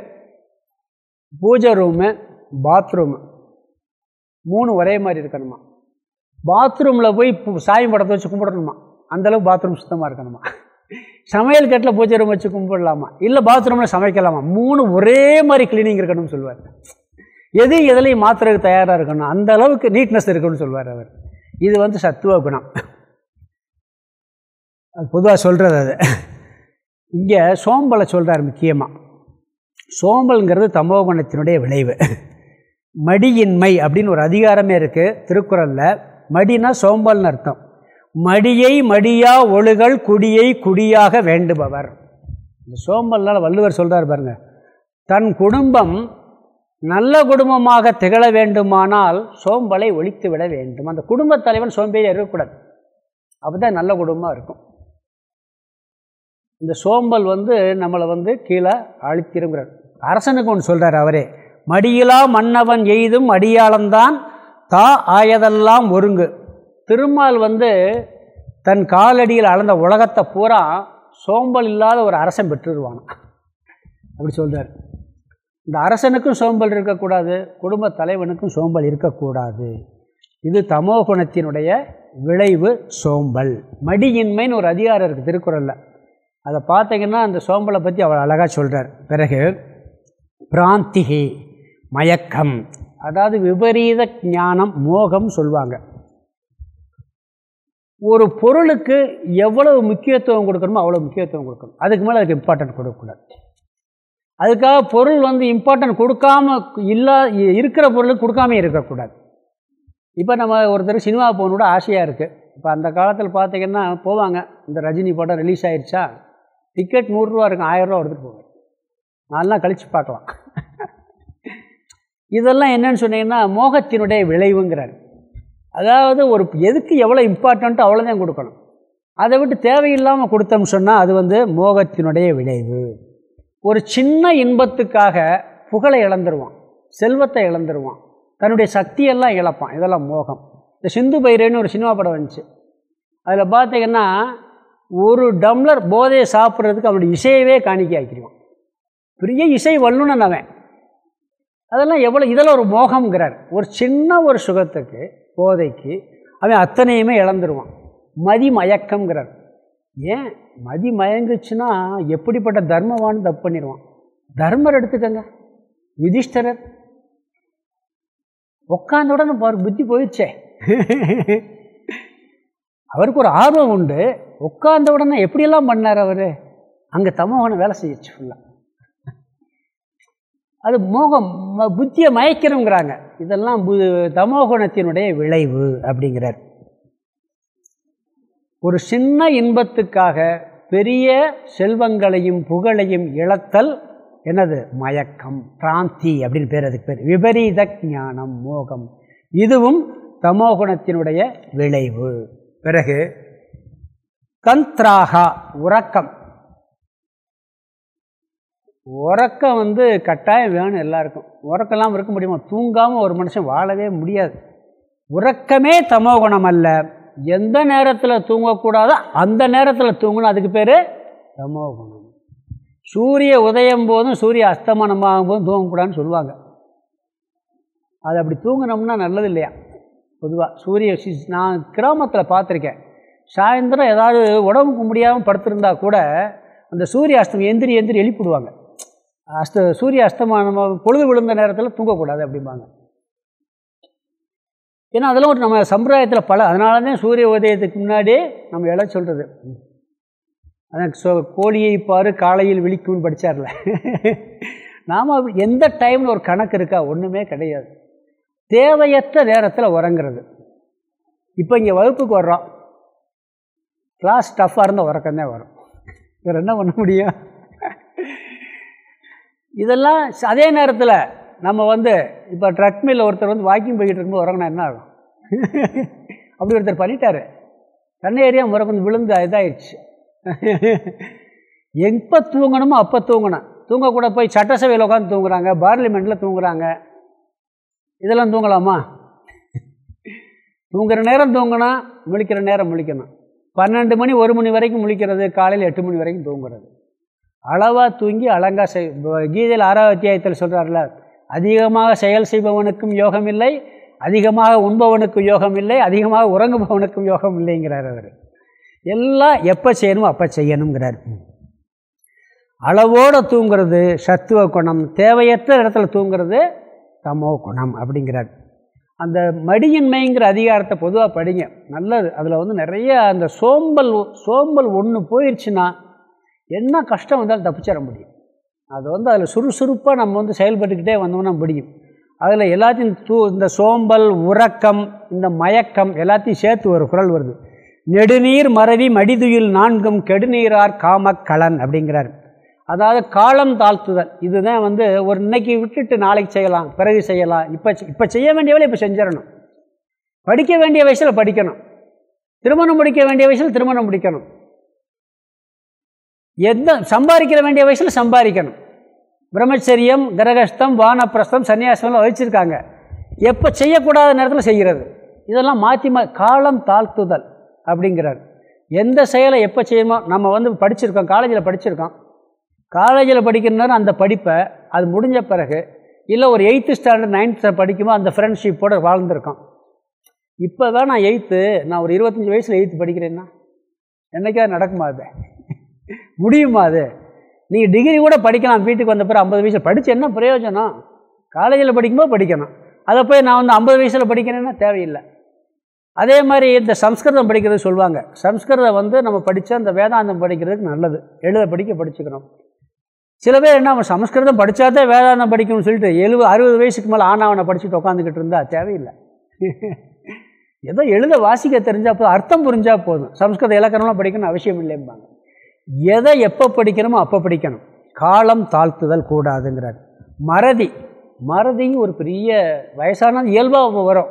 Speaker 1: பூஜை ரூமு பாத்ரூமு மூணு ஒரே மாதிரி இருக்கணுமா? பாத்ரூமில் போய் சாயம் படத்தை வச்சு கும்பிடணுமா? அந்தளவுக்கு பாத்ரூம் சுத்தமாக இருக்கணுமா? சமையல் கட்டில் பூஜை ரூம் வச்சு கும்பிடலாமா? இல்லை பாத்ரூமில் சமைக்கலாமா? மூணு ஒரே மாதிரி கிளீனிங் இருக்கணும்னு சொல்லுவார் எது எதுலையும் மாத்திரைக்கு தயாராக இருக்கணும். அந்த அளவுக்கு நீட்னஸ் இருக்கணும்னு சொல்லுவார் அவர். இது வந்து சத்துவ குணம். அது பொதுவாக சொல்கிறது அது. இங்கே சோம்பலை சொல்கிறார் முக்கியமாக சோம்பல்ங்கிறது தமோகுணத்தினுடைய விளைவு. மடியின்மை அப்படின்னு ஒரு அதிகாரமே இருக்குது திருக்குறளில். மடினா சோம்பல்னு அர்த்தம். மடியை மடியா ஒழுகல் குடியை குடியாக வேண்டுபவர். இந்த சோம்பல்னால் வள்ளுவர் சொல்கிறார் பாருங்கள் தன் குடும்பம் நல்ல குடும்பமாக திகழ வேண்டுமானால் சோம்பலை ஒழித்து விட வேண்டும். அந்த குடும்பத் தலைவன் சோம்பேறியாக இருக்கக்கூடாது. அப்போ தான் நல்ல குடும்பமாக இருக்கும். இந்த சோம்பல் வந்து நம்மளை வந்து கீழே அழித்திருங்கிறார். அரசனுக்கு ஒன்று சொல்கிறார் அவரே மடியிலா மன்னவன் எய்தும் அடியாளந்தான் தா ஆயதெல்லாம் ஒருங்கு. திருமால் வந்து தன் காலடியில் அளந்த உலகத்தை பூரா சோம்பல் இல்லாத ஒரு அரசன் பெற்றுருவான் அப்படி சொல்கிறார் இந்த அரசனுக்கும் சோம்பல் இருக்கக்கூடாது குடும்ப தலைவனுக்கும் சோம்பல் இருக்கக்கூடாது. இது தமோ குணத்தினுடைய விளைவு சோம்பல். மடியின்மைன்னு ஒரு அதிகாரம் இருக்குது திருக்குறளில். அதை பார்த்தீங்கன்னா அந்த சோம்பலை பற்றி அவர் அழகாக சொல்கிறார் பிறகு பிராந்திகி மயக்கம். அதாவது விபரீத ஞானம் மோகம் சொல்லுவாங்க ஒரு பொருளுக்கு எவ்வளவு முக்கியத்துவம் கொடுக்கணுமோ அவ்வளோ முக்கியத்துவம் கொடுக்கணும். அதுக்கு மேலே அதுக்கு இம்பார்ட்டன்ட் கொடுக்கக்கூடாது. அதுக்காக பொருள் வந்து இம்பார்ட்டன்ட் கொடுக்காம இல்லா இருக்கிற பொருளுக்கு கொடுக்காம இருக்கக்கூடாது. இப்போ நம்ம ஒருத்தர் சினிமா போகணுட ஆசையாக இருக்குது இப்போ அந்த காலத்தில் பார்த்தீங்கன்னா போவாங்க. இந்த ரஜினி படம் ரிலீஸ் ஆயிடுச்சா டிக்கெட் நூறுரூவா இருக்கும் ஆயிரரூவா எடுத்துகிட்டு போவாங்க நாலாம் கழித்து பார்க்கலாம். இதெல்லாம் என்னன்னு சொன்னீங்கன்னா மோகத்தினுடைய விளைவுங்கிறார். அதாவது ஒரு எதுக்கு எவ்வளோ இம்பார்ட்டண்ட்டோ அவ்வளோதான் கொடுக்கணும். அதை விட்டு தேவையில்லாமல் கொடுத்தோம்னு சொன்னால் அது வந்து மோகத்தினுடைய விளைவு. ஒரு சின்ன இன்பத்துக்காக புகழை இழந்துருவான் செல்வத்தை இழந்துருவான். தன்னுடைய சக்தியெல்லாம் இழப்பான். இதெல்லாம் மோகம். இந்த சிந்து பைரேன்னு ஒரு சினிமா படம் வந்துச்சு. அதில் பார்த்தீங்கன்னா ஒரு டம்ளர் போதையை சாப்பிட்றதுக்கு அவனுடைய இசையவே காணிக்கை ஆக்கிடுவான். பெரிய இசை வல்லுனன் அவன். அதெல்லாம் எவ்வளோ இதெல்லாம் ஒரு மோகம்ங்கிறார். ஒரு சின்ன ஒரு சுகத்துக்கு போதைக்கு அவன் அத்தனையுமே இழந்துருவான். மதி மயக்கம்ங்கிறார் ஏன் மதி மயங்குச்சுன்னா எப்படிப்பட்ட தர்மவான்னு தப்பு பண்ணிடுவான்? தர்மர் எடுத்துக்கங்க. யுதிஷ்டரர். உட்காந்த உடனே பாரு புத்தி போயிடுச்சே. அவருக்கு ஒரு ஆர்வம் உண்டு. உட்கார்ந்த உடனே எப்படியெல்லாம் பண்ணார் அவர்? அங்கே தமோகனை வேலை செய்யச்சு ஃபுல்லாக அது மோகம் புத்தியை மயக்கிறோங்கிறாங்க இதெல்லாம் பு விளைவு அப்படிங்கிறார். ஒரு சின்ன இன்பத்துக்காக பெரிய செல்வங்களையும் புகழையும் இழத்தல் என்னது? மயக்கம் பிராந்தி அப்படின்னு பேர் அதுக்கு பேர். விபரீத ஞானம் மோகம். இதுவும் தமோகுணத்தினுடைய விளைவு. பிறகு தந்த்ராகா உறக்கம். உறக்கம் வந்து கட்டாயம் வேணும் எல்லாருக்கும். உறக்கெல்லாம் இருக்க முடியுமா? தூங்காமல் ஒரு மனுஷன் வாழவே முடியாது. உறக்கமே தமோகுணம் அல்ல. எந்த நேரத்தில் தூங்கக்கூடாதோ அந்த நேரத்தில் தூங்கணும் அதுக்கு பேர் தமோகுணம் சூரிய உதயம் போதும் சூரிய அஸ்தமனம் போதும் தூங்கக்கூடாதுன்னு சொல்லுவாங்க. அது அப்படி தூங்கினோம்னா நல்லது இல்லையா? பொதுவாக சூரிய நான் கிராமத்தில் பார்த்துருக்கேன். சாயந்தரம் ஏதாவது உடம்புக்கு முடியாமல் படுத்திருந்தா கூட அந்த சூரிய அஸ்தம் எந்திரி எந்திரி எழுப்பிடுவாங்க அஸ்த சூரிய அஸ்தமானம் பொழுது விழுந்த நேரத்தில் தூங்கக்கூடாது அப்படிம்பாங்க. ஏன்னா அதெல்லாம் ஒரு நம்ம சம்பிரதாயத்தில் பல அதனால தான் சூரிய உதயத்துக்கு முன்னாடி நம்ம எல்லாம் சொல்கிறது அதான் சொ கோழியை பாரு காலையில் விழிக்கும்னு படித்தார்ல நாம் எந்த டைமில் ஒரு கணக்கு இருக்கா? ஒன்றுமே கிடையாது. தேவையற்ற நேரத்தில் உறங்குறது. இப்போ இங்கே வகுப்புக்கு வர்றோம். கிளாஸ் டஃப்பாக இருந்தால் உறக்கம் தான் வரும். வேறு என்ன பண்ண முடியும்? இதெல்லாம் அதே நேரத்தில் நம்ம வந்து இப்போ ட்ரக் ஒருத்தர் வந்து வாக்கிங் போய்கிட்டு இருக்கும்போது உறங்கினா என்ன ஆகும்? அப்படி ஒருத்தர் பண்ணிட்டார். தண்ணி ஏரியா முறை கொஞ்சம் விழுந்து இதாகிடுச்சு எப்போ தூங்கணுமோ அப்போ தூங்கணும். தூங்கக்கூட போய் சட்டசபையில் உட்காந்து தூங்குறாங்க பார்லிமெண்ட்டில் தூங்குறாங்க. இதெல்லாம் தூங்கலாமா? தூங்குற நேரம் தூங்கினா முழிக்கிற நேரம் முழிக்கணும். பன்னெண்டு மணி ஒரு மணி வரைக்கும் முழிக்கிறது காலையில் எட்டு மணி வரைக்கும் தூங்குறது. அளவாக தூங்கி அலங்கா செய் கீதையில் ஆறாவது அத்தியாயத்தில் சொல்கிறார்ல அதிகமாக செயல் செய்பவனுக்கும் யோகம் இல்லை அதிகமாக உண்பவனுக்கும் யோகம் இல்லை அதிகமாக உறங்குபவனுக்கும் யோகம் இல்லைங்கிறார் அவர். எல்லாம் எப்போ செய்யணுமோ அப்போ செய்யணுங்கிறார். அளவோடு தூங்குறது சத்துவ குணம் தேவையற்ற இடத்துல தூங்குறது தமோ குணம் அப்படிங்கிறார். அந்த மடியின்மைங்கிற அதிகாரத்தை பொதுவாக படிங்க. நல்லது. அதில் வந்து நிறைய அந்த சோம்பல் சோம்பல் ஒன்று போயிடுச்சுன்னா என்ன கஷ்டம் வந்தாலும் தப்பிச்சிட முடியும். அது வந்து அதில் சுறுசுறுப்பாக நம்ம வந்து செயல்பட்டுக்கிட்டே வந்தோம்னா முடியும் அதில் எல்லாத்தையும் தூ இந்த சோம்பல் உறக்கம் இந்த மயக்கம் எல்லாத்தையும் சேர்த்து ஒரு குரல் வருது. நெடுநீர் மறவி மடிதுயில் நான்கும் கெடுநீரார் காமக்கலன் அப்படிங்கிறார். அதாவது காலம் தாழ்த்துதல். இதுதான் வந்து ஒரு இன்னைக்கு விட்டுட்டு நாளைக்கு செய்யலாம் பிறகு செய்யலாம். இப்போ இப்போ செய்ய வேண்டிய வேலை இப்போ செஞ்சிடணும். படிக்க வேண்டிய வயசில் படிக்கணும். திருமணம் முடிக்க வேண்டிய வயசில் திருமணம் முடிக்கணும். எந்த சம்பாதிக்கிற வேண்டிய வயசில் சம்பாதிக்கணும். பிரம்மச்சரியம் கிரகஸ்தம் வானப்பிரஸ்தம் சன்னியாசம்லாம் வகிச்சிருக்காங்க எப்போ செய்யக்கூடாத நேரத்தில் செய்கிறது. இதெல்லாம் மாற்றி மா காலம் தாழ்த்துதல் அப்படிங்கிறார். எந்த செயலை எப்போ செய்யணுமோ நம்ம வந்து படிச்சிருக்கோம் காலேஜில் படிச்சிருக்கோம். காலேஜில் படிக்கிறனால அந்த படிப்பை அது முடிஞ்ச பிறகு இல்லை ஒரு எயித்து ஸ்டாண்டர்ட் நைன்த்து படிக்கும்போது அந்த ஃப்ரெண்ட்ஷிப்போடு வாழ்ந்துருக்கோம். இப்போ தான் நான் எயித்து நான் ஒரு இருபத்தஞ்சி வயசில் எயித்து படிக்கிறேன்னா என்றைக்காவது நடக்குமா அது? முடியுமா அது? நீங்கள் டிகிரி கூட படிக்கலாம். வீட்டுக்கு வந்த பிறகு ஐம்பது வயசில் படித்து என்ன பிரயோஜனம்? காலேஜில் படிக்கும்போது படிக்கணும். அதை போய் நான் வந்து ஐம்பது வயசில் படிக்கிறேன்னா தேவையில்லை. அதே மாதிரி இந்த சம்ஸ்கிருதம் படிக்கிறது சொல்லுவாங்க. சம்ஸ்கிருதம் வந்து நம்ம படித்தா அந்த வேதாந்தம் படிக்கிறதுக்கு நல்லது. எழுத படிக்க படிச்சுக்கணும். சில பேர் என்ன அவன் சம்ஸ்கிருதம் படித்தாதான் வேதாந்தம் படிக்கணும்னு சொல்லிட்டு எழுபது அறுபது வயசுக்கு மேலே ஆனாவனை படிச்சுட்டு உட்காந்துக்கிட்டு இருந்தால் தேவையில்லை. ஏதோ எழுத வாசிக்க தெரிஞ்சால் போதும் அர்த்தம் புரிஞ்சால் போதும். சம்ஸ்கிருத இலக்கணம்லாம் படிக்கணும்னு அவசியம் இல்லைம்பாங்க. எதை எப்போ படிக்கணுமோ அப்போ படிக்கணும். காலம் தாழ்த்துதல் கூடாதுங்கிறார். மறதி. மறதியும் ஒரு பெரிய வயசானது இயல்பாக வரும்.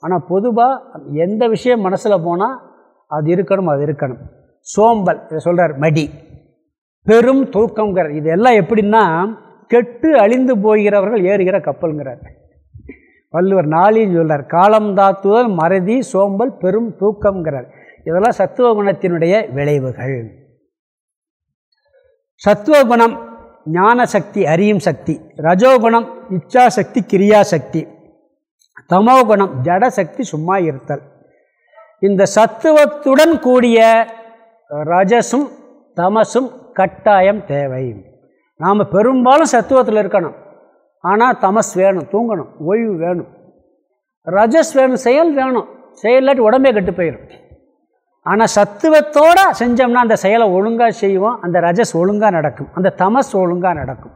Speaker 1: ஆனால் பொதுவாக எந்த விஷயம் மனசில் போனால் அது இருக்கணும் அது இருக்கணும். சோம்பல் இதை சொல்கிறார் மடி. பெரும் தூக்கங்கிறார் இது எல்லாம் எப்படின்னா கெட்டு அழிந்து போகிறவர்கள் ஏறுகிற கப்பல்ங்கிறார். வள்ளுவர் நாளின்னு சொல்கிறார் காலம் தாத்துதல் மறதி சோம்பல் பெரும் தூக்கங்கிறார் இதெல்லாம் சத்துவ குணத்தினுடைய விளைவுகள். சத்துவகுணம் ஞான சக்தி அறியும் சக்தி. ரஜோகுணம் இச்சா சக்தி கிரியா சக்தி தமோகுணம் ஜட சக்தி சும்மா இருத்தல். இந்த சத்துவத்துடன் கூடிய ரஜசும் தமசும் கட்டாயம் தேவை. நாம் பெரும்பாலும் சத்துவத்தில் இருக்கணும். ஆனால் தமஸ் வேணும் தூங்கணும் ஓய்வு வேணும். ரஜஸ் வேணும் செயல் வேணும். செயல் இல்லாட்டி உடம்பே கெட்டு போயிடும் ஆனால் சத்துவத்தோடு செஞ்சோம்னா அந்த செயலை ஒழுங்காக செய்வோம் அந்த ரஜஸ் ஒழுங்காக நடக்கும் அந்த தமஸ் ஒழுங்காக நடக்கும்.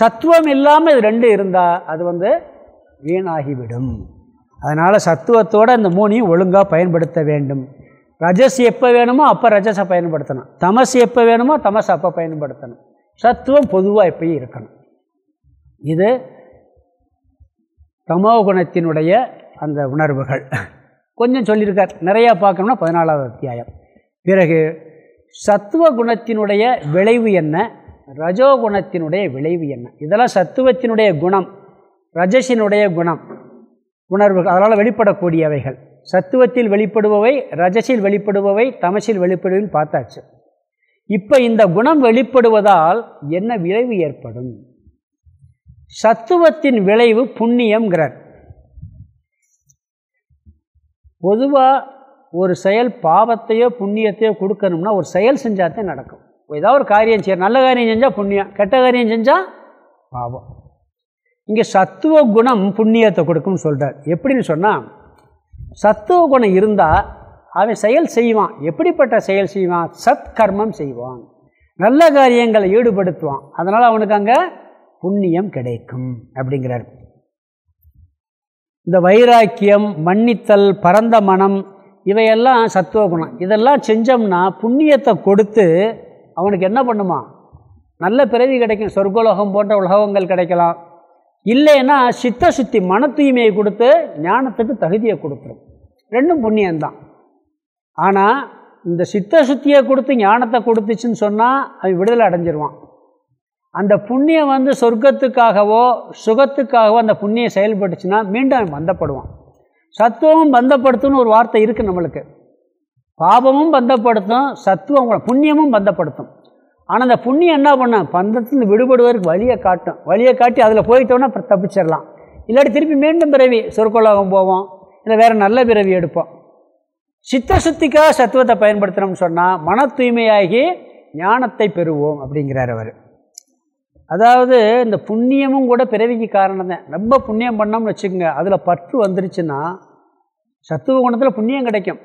Speaker 1: சத்துவம் இல்லாமல் இது ரெண்டு இருந்தால் அது வந்து வீணாகிவிடும். அதனால் சத்துவத்தோடு இந்த மூணையும் ஒழுங்காக பயன்படுத்த வேண்டும். ரஜஸ் எப்போ வேணுமோ அப்போ ரஜஸை பயன்படுத்தணும். தமஸ் எப்போ வேணுமோ தமஸ் அப்போ பயன்படுத்தணும். சத்துவம் பொதுவாக எப்பயும் இருக்கணும். இது தமோ குணத்தினுடைய அந்த உணர்வுகள். கொஞ்சம் சொல்லியிருக்கார். நிறையா பார்க்கணும்னா பதினாலாவது அத்தியாயம். பிறகு சத்துவ குணத்தினுடைய விளைவு என்ன? ரஜோகுணத்தினுடைய விளைவு என்ன? இதெல்லாம் சத்துவத்தினுடைய குணம் ரஜசினுடைய குணம் உணர்வுகள் அதனால் வெளிப்படக்கூடியவைகள். சத்துவத்தில் வெளிப்படுபவை ரஜசில் வெளிப்படுபவை தமசில் வெளிப்படுவின்னு பார்த்தாச்சு. இப்போ இந்த குணம் வெளிப்படுவதால் என்ன விளைவு ஏற்படும்? சத்துவத்தின் விளைவு புண்ணியம்ங்கிறார். பொதுவாக ஒரு செயல் பாவத்தையோ புண்ணியத்தையோ கொடுக்கணும்னா ஒரு செயல் செஞ்சால் நடக்கும். ஏதாவது ஒரு காரியம் செய்ய நல்ல காரியம் செஞ்சால் புண்ணியம் கெட்ட காரியம் செஞ்சால் பாவம். இங்கே சத்துவ குணம் புண்ணியத்தை கொடுக்கும்னு சொல்கிறார் எப்படின்னு சொன்னால் சத்துவ குணம் இருந்தால் அவன் செயல் செய்வான். எப்படிப்பட்ட செயல் செய்வான்? சத் கர்மம் செய்வான். நல்ல காரியங்களை ஈடுபடுத்துவான். அதனால் அவனுக்கு அங்கே புண்ணியம் கிடைக்கும் அப்படிங்கிறார். இந்த வைராக்கியம் மன்னித்தல் பரந்த மனம் இவையெல்லாம் சத்துவ குணம். இதெல்லாம் செஞ்சோம்னா புண்ணியத்தை கொடுத்து அவனுக்கு என்ன பண்ணுமா? நல்ல பிறவி கிடைக்கும். சொர்க்கலோகம் போன்ற உலகங்கள் கிடைக்கலாம். இல்லைன்னா சித்த சுத்தி மன தூய்மையை கொடுத்து ஞானத்துக்கு தகுதியை கொடுத்துரும். ரெண்டும் புண்ணியம்தான். ஆனால் இந்த சித்த சுத்தியை கொடுத்து ஞானத்தை கொடுத்துச்சுன்னு சொன்னால் அவன் விடுதலை அடைஞ்சிருவான். அந்த புண்ணியம் வந்து சொர்க்கத்துக்காகவோ சுகத்துக்காகவோ அந்த புண்ணியம் செயல்பட்டுச்சுன்னா மீண்டும் பந்தப்படுவான். சத்துவமும் பந்தப்படுத்தும்னு ஒரு வார்த்தை இருக்குது நம்மளுக்கு. பாபமும் பந்தப்படுத்தும் சத்துவம் புண்ணியமும் பந்தப்படுத்தும். ஆனால் அந்த புண்ணியம் என்ன பண்ண பந்தத்துலேருந்து விடுபடுவதற்கு வழியை காட்டும். வழியை காட்டி அதில் போயிட்டோம்னா தப்பிச்சிடலாம். இல்லாட்டி திருப்பி மீண்டும் பிறவி சொற்கொலகம் போவோம். இல்லை வேறு நல்ல பிறவி எடுப்போம். சித்த சுத்திக்காக சத்துவத்தை பயன்படுத்துகிறோம்னு சொன்னால் மன தூய்மையாகி ஞானத்தை பெறுவோம் அப்படிங்கிறார் அவர். அதாவது இந்த புண்ணியமும் கூட பிறவிக்கு காரணம் தான். ரொம்ப புண்ணியம் பண்ணோம்னு வச்சுக்கோங்க அதில் பற்று வந்துருச்சுன்னா சத்துவ குணத்தில் புண்ணியம் கிடைக்கும்.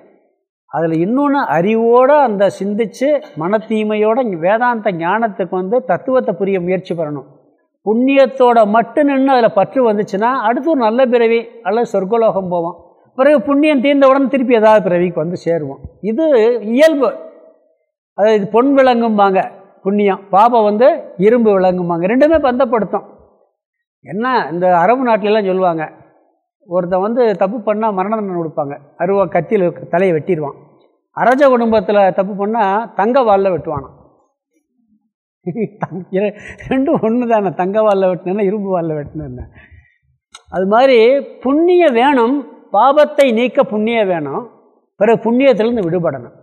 Speaker 1: அதில் இன்னொன்று அறிவோடு அந்த சிந்தித்து மன தீமையோட வேதாந்த ஞானத்துக்கு வந்து தத்துவத்தை புரிய முயற்சி பண்ணணும். புண்ணியத்தோட மட்டும் நின்று அதில் பற்று வந்துச்சுன்னா அடுத்து ஒரு நல்ல பிறவி அல்லது சொர்க்கலோகம் போவோம். பிறகு புண்ணியம் தீர்ந்தவுடன் திருப்பி ஏதாவது பிறவிக்கு வந்து சேருவோம். இது இயல்பு. அதாவது இது பொன் விளங்கும்பாங்க. புண்ணியம். பாபம் வந்து இரும்பு விளங்குமாங்க ரெண்டுமே பந்தப்படுத்தும். என்ன இந்த அரபு நாட்டிலலாம் சொல்லுவாங்க ஒருத்தன் வந்து தப்பு பண்ணால் மரண தண்டனை கொடுப்பாங்க. அருவா கத்தியில் தலையை வெட்டிடுவான் அரஜ குடும்பத்தில் தப்பு பண்ணால் தங்க வாலில் வெட்டுவானான் [laughs] ரெண்டும் ஒன்று தானே தங்க வாலில் வெட்டினா இரும்பு வாலில் வெட்டினேன் அது மாதிரி புண்ணியம் வேணும் பாபத்தை நீக்க புண்ணியம் வேணும் பிறகு புண்ணியத்திலேருந்து விடுபடணும்.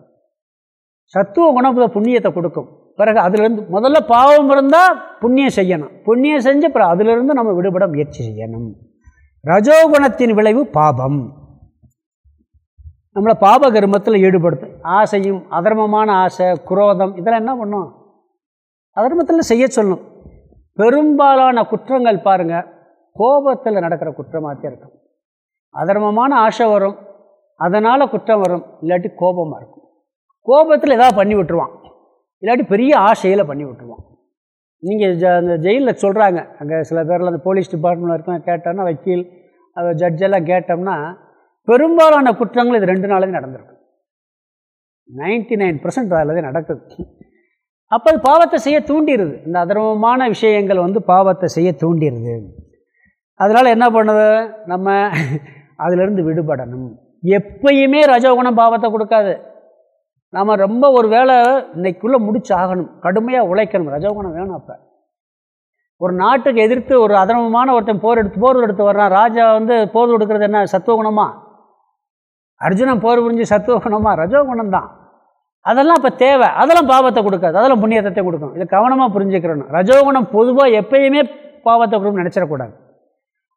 Speaker 1: சத்துவ குணம் புண்ணியத்தை கொடுக்கும். பிறகு அதிலிருந்து முதல்ல பாவம் இருந்தால் புண்ணியம் செய்யணும். புண்ணியம் செஞ்சு பிறகு அதிலிருந்து நம்ம விடுபட முயற்சி செய்யணும். ரஜோகுணத்தின் விளைவு பாபம். நம்மளை பாப கர்மத்தில் ஈடுபடுத்து ஆசையும் அதர்மமான ஆசை குரோதம் இதெல்லாம் என்ன பண்ணும்? அதர்மத்தில் செய்ய சொல்லணும் பெரும்பாலான குற்றங்கள் பாருங்கள் கோபத்தில் நடக்கிற குற்றமாக இருக்கும். அதர்மமான ஆசை வரும் அதனால் குற்றம் வரும் இல்லாட்டி கோபமாக இருக்கும். கோபத்தில் ஏதாவது பண்ணி விட்டுருவான். இல்லாட்டி பெரிய ஆசையில் பண்ணி விட்டுருவான் நீங்கள் ஜ அந்த ஜெயிலில் சொல்கிறாங்க அங்கே சில பேரில் அந்த போலீஸ் டிபார்ட்மெண்ட்டில் இருக்கலாம் கேட்டோம்னா வக்கீல் அதை ஜட்ஜெல்லாம் கேட்டோம்னா பெரும்பாலான குற்றங்கள் இது ரெண்டு நாளுமே நடந்திருக்கு நைன்டி நைன் பர்சன்ட் அதில் தான் நடக்குது. அப்போ அது பாவத்தை செய்ய தூண்டிடுது இந்த அதர்மமான விஷயங்கள் வந்து பாவத்தை செய்ய தூண்டிடுது அதனால் என்ன பண்ணுது? நம்ம [laughs] அதிலிருந்து விடுபடணும். எப்பயுமே ரஜோகுணம் பாவத்தை கொடுக்காது. நாம் ரொம்ப ஒரு வேலை இன்னைக்குள்ளே முடிச்சு ஆகணும் கடுமையாக உழைக்கணும். ரஜோகுணம் வேணும் அப்போ. ஒரு நாட்டுக்கு எதிர்த்து ஒரு அதர்மமான ஒருத்தன் போர் எடுத்து போர் எடுத்து வர்றான். ராஜா வந்து போர் கொடுக்கறது என்ன? சத்துவகுணமா? அர்ஜுனன் போர் புரிஞ்சு சத்துவகுணமா? ரஜோகுணம் தான். அதெல்லாம் இப்போ தேவை. அதெல்லாம் பாவத்தை கொடுக்காது. அதெல்லாம் புண்ணியத்தை கொடுக்கும் இதை கவனமாக புரிஞ்சுக்கிறணும். ரஜோகுணம் பொதுவாக எப்பயுமே பாவத்தை கொடுக்கும் நினச்சிடக்கூடாது.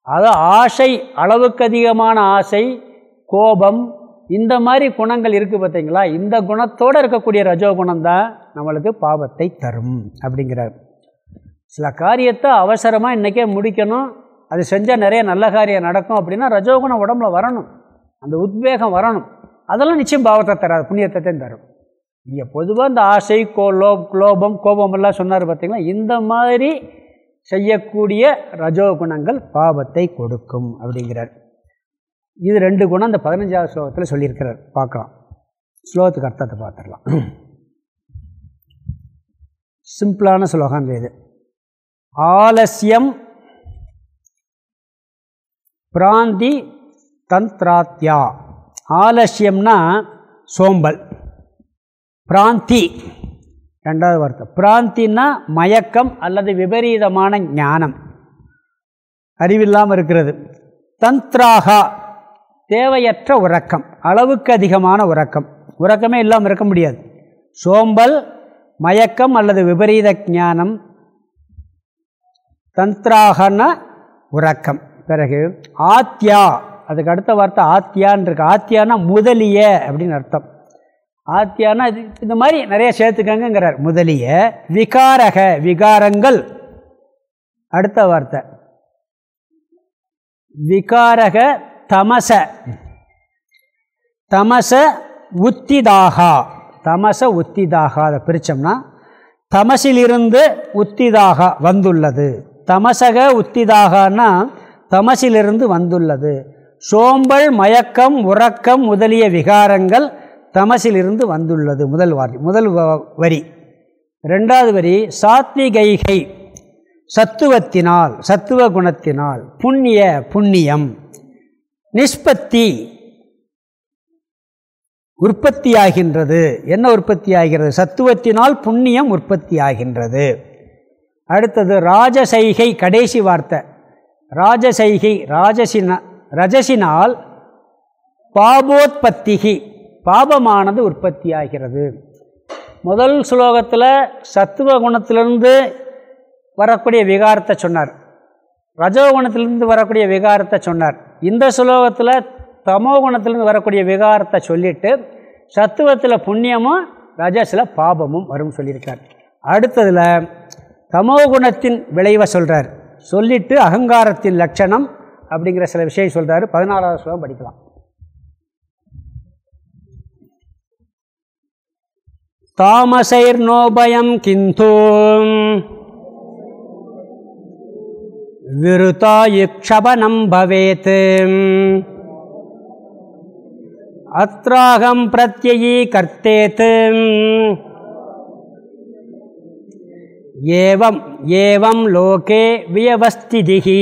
Speaker 1: அதான் ஆசை அளவுக்கு அதிகமான ஆசை கோபம் இந்த மாதிரி குணங்கள் இருக்குது பார்த்தீங்களா? இந்த குணத்தோடு இருக்கக்கூடிய ரஜோகுணம் தான் நம்மளுக்கு பாவத்தை தரும் அப்படிங்கிறார். சில காரியத்தை அவசரமாக இன்றைக்கே முடிக்கணும். அது செஞ்சால் நிறைய நல்ல காரியம் நடக்கும் அப்படின்னா ரஜோகுணம் உடம்புல வரணும். அந்த உத்வேகம் வரணும். அதெல்லாம் நிச்சயம் பாவத்தை தராது புண்ணியத்தை தரும். இங்கே பொதுவாக இந்த ஆசை கோலோ குலோபம் லோபம் கோபம் எல்லாம் சொன்னார் பார்த்தீங்களா? இந்த மாதிரி செய்யக்கூடிய ரஜோகுணங்கள் பாவத்தை கொடுக்கும் அப்படிங்கிறார். இது ரெண்டு குணம் அந்த பதினஞ்சாவது ஸ்லோகத்தில் சொல்லியிருக்கிறார். பார்க்கலாம். ஸ்லோகத்துக்கு அர்த்தத்தை பார்த்துடலாம். சிம்பிளான ஸ்லோகம் இது. ஆலசியம் பிராந்தி தந்திராத்யா. ஆலசியம்னா சோம்பல். பிராந்தி. ரெண்டாவது வார்த்தை. பிராந்தின்னா மயக்கம் அல்லது விபரீதமான ஞானம். அறிவில்லாமல் இருக்கிறது. தந்த்ராகா. தேவையற்ற உறக்கம் அளவுக்கு அதிகமான உறக்கம். உறக்கமே இல்லாமல் இருக்க முடியாது. சோம்பல் மயக்கம் அல்லது விபரீத ஞானம் தந்திராகன உறக்கம். பிறகு ஆத்யா அதுக்கு அடுத்த வார்த்தை ஆத்தியான் இருக்கு. ஆத்தியானா முதலிய அப்படின்னு அர்த்தம். ஆத்தியானா இது இந்த மாதிரி நிறைய சேர்த்துக்கங்கிறார் முதலிய விகாரக விகாரங்கள். அடுத்த வார்த்தை. விகாரக தமச. தமச உத்திதாகா. தமச உத்திதாகா. அதை பிரித்தோம்னா தமசிலிருந்து உத்திதாக வந்துள்ளது. தமசக உத்திதாகனா தமசிலிருந்து வந்துள்ளது. சோம்பல் மயக்கம் உறக்கம் முதலிய விகாரங்கள் தமசிலிருந்து வந்துள்ளது. முதல் வாரி முதல் வரி. ரெண்டாவது வரி சாத்விகைகை சத்துவத்தினால் சத்துவ குணத்தினால் புண்ணிய புண்ணியம். நிஷ்பத்தி உற்பத்தியாகின்றது. என்ன உற்பத்தி ஆகிறது சத்துவத்தினால் புண்ணியம் உற்பத்தி ஆகின்றது அடுத்தது ராஜசைகை கடைசி வார்த்தை. ராஜசைகை ராஜசின ரஜசினால் பாபோத்பத்திகி பாபமானது உற்பத்தி ஆகிறது முதல் ஸ்லோகத்தில் சத்துவ குணத்திலிருந்து வரக்கூடிய விகாரத்தை சொன்னார். ரஜோகுணத்திலிருந்து வரக்கூடிய விகாரத்தை சொன்னார். இந்த சுலோகத்தில் தமோ குணத்திலிருந்து வரக்கூடிய விகாரத்தை சொல்லிட்டு சத்துவத்தில் புண்ணியமும் ரஜஸில் பாபமும் வரும் சொல்லியிருக்கார். அடுத்ததில் தமோ குணத்தின் விளைவை சொல்கிறார் சொல்லிட்டு அகங்காரத்தின் லட்சணம் அப்படிங்கிற சில விஷயம் சொல்கிறாரு பதினாறாவது ஸ்லோகம் படிக்கலாம். தாமசைர்னோபயம் கிந்து. விருதாயுக்ஷபனம் பவேத். அத்ராகம் பிரத்யயீ கர்த்தேத். ஏவம் ஏவம் லோகே வியவஸ்திதிகி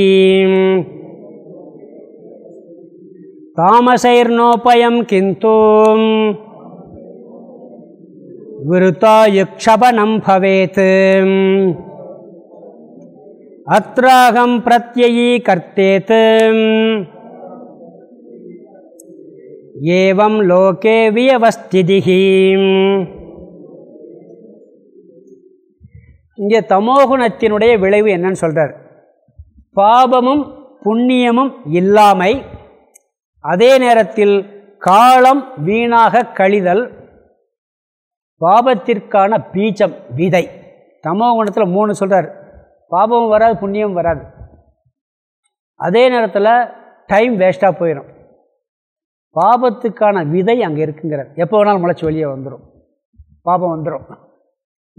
Speaker 1: தாமசைர்னோபயம் கிந்து. விருத்தாயுக்ஷபனம் பவேத். அத்ராகம் பிரத்யயீ கர்த்தேத். ஏவம் லோகே வியவஸ்திதிகி இங்கே தமோகுணத்தினுடைய விளைவு என்னன்னு சொல்கிறார் பாபமும் புண்ணியமும் இல்லாமை அதே நேரத்தில் காலம் வீணாக கழிதல் பாபத்திற்கான பீச்சம் விதை. தமோ குணத்தில் மூணு சொல்கிறார் பாபமும் வராது புண்ணியம் வராது. அதே நேரத்தில் டைம் வேஸ்ட்டாக போயிடும் பாபத்துக்கான விதை அங்கே இருக்குங்கிறது எப்போ வேணாலும் முளைச்சி வெளியே வந்துடும் பாபம் வந்துடும்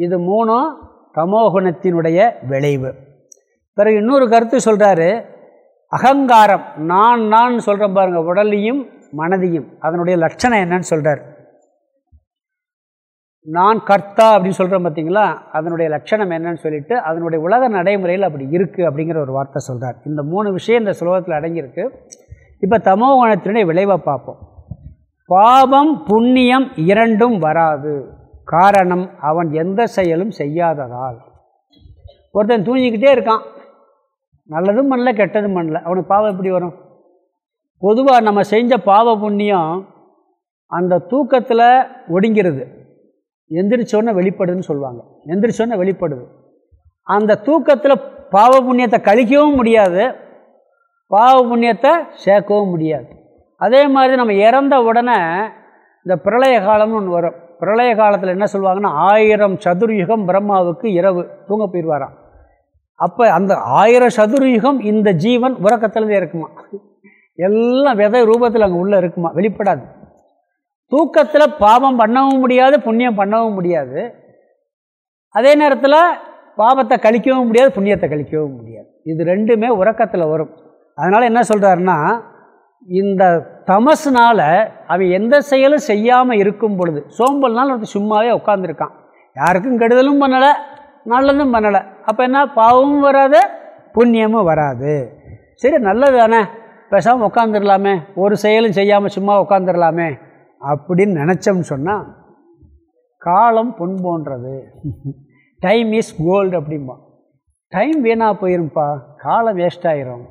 Speaker 1: இது மூணும் தமோகுணத்தினுடைய விளைவு. பிறகு இன்னொரு கருத்து சொல்கிறாரு அகங்காரம் நான் நான் சொல்கிறேன் பாருங்கள் உடலையும் மனதையும். அதனுடைய லட்சணம் என்னன்னு சொல்கிறார் நான் கர்த்தா அப்படின்னு சொல்கிறேன் பார்த்தீங்களா அதனுடைய லட்சணம் என்னன்னு சொல்லிட்டு அதனுடைய உலக நடைமுறையில் அப்படி இருக்குது அப்படிங்கிற ஒரு வார்த்தை சொல்கிறார் இந்த மூணு விஷயம் இந்த சுலோகத்தில் அடங்கியிருக்கு. இப்போ தமோகணத்தினுடைய விளைவை பார்ப்போம். பாவம் புண்ணியம் இரண்டும் வராது. காரணம் அவன் எந்த செயலும் செய்யாததால். ஒருத்தன் தூங்கிக்கிட்டே இருக்கான். நல்லதும் பண்ணல கெட்டதும் பண்ணல. அவனுக்கு பாவம் எப்படி வரும்? பொதுவாக நம்ம செஞ்ச பாவ புண்ணியம் அந்த தூக்கத்தில் ஒடுங்கிறது. எந்திரிச்சோன்னே வெளிப்படுதுன்னு சொல்லுவாங்க. எந்திரிச்சோன்னே வெளிப்படுது. அந்த தூக்கத்தில் பாவ புண்ணியத்தை கழிக்கவும் முடியாது. பாவ புண்ணியத்தை சேர்க்கவும் முடியாது. அதே மாதிரி நம்ம இறந்த உடனே இந்த பிரளய காலம்னு ஒன்று வரும். பிரளய காலத்தில் என்ன சொல்லுவாங்கன்னா ஆயிரம் சதுர்யுகம் பிரம்மாவுக்கு இரவு. தூங்க போயிடுவாராம். அப்போ அந்த ஆயிரம் சதுர்யுகம் இந்த ஜீவன் உறக்கத்துலேருந்தே இருக்குமா? எல்லாம் விதை ரூபத்தில் அங்கே உள்ளே இருக்குமா? வெளிப்படாது. தூக்கத்தில் பாவம் பண்ணவும் முடியாது புண்ணியம் பண்ணவும் முடியாது. அதே நேரத்தில் பாவத்தை கழிக்கவும் முடியாது புண்ணியத்தை கழிக்கவும் முடியாது. இது ரெண்டுமே உறக்கத்தில் வரும். அதனால் என்ன சொல்கிறாருன்னா இந்த தமசுனால் அவன் எந்த செயலும் செய்யாமல் இருக்கும் பொழுது சோம்பல்னால் ஒருத்தர் சும்மாவே உட்காந்துருக்கான் யாருக்கும் கெடுதலும் பண்ணலை நல்லதும் பண்ணலை. அப்போ என்ன? பாவமும் வராது புண்ணியமும் வராது. சரி நல்லது தானே பேசாமல் உட்காந்துடலாமே ஒரு செயலும் செய்யாமல் சும்மா உட்காந்துடலாமே அப்படின்னு நினச்சோம்னு சொன்னால் காலம் பொன் போன்றது டைம் இஸ் கோல்டு அப்படிம்பா. டைம் வீணாக போயிரும்ப்பா காலம் வேஸ்ட் ஆயிரும்.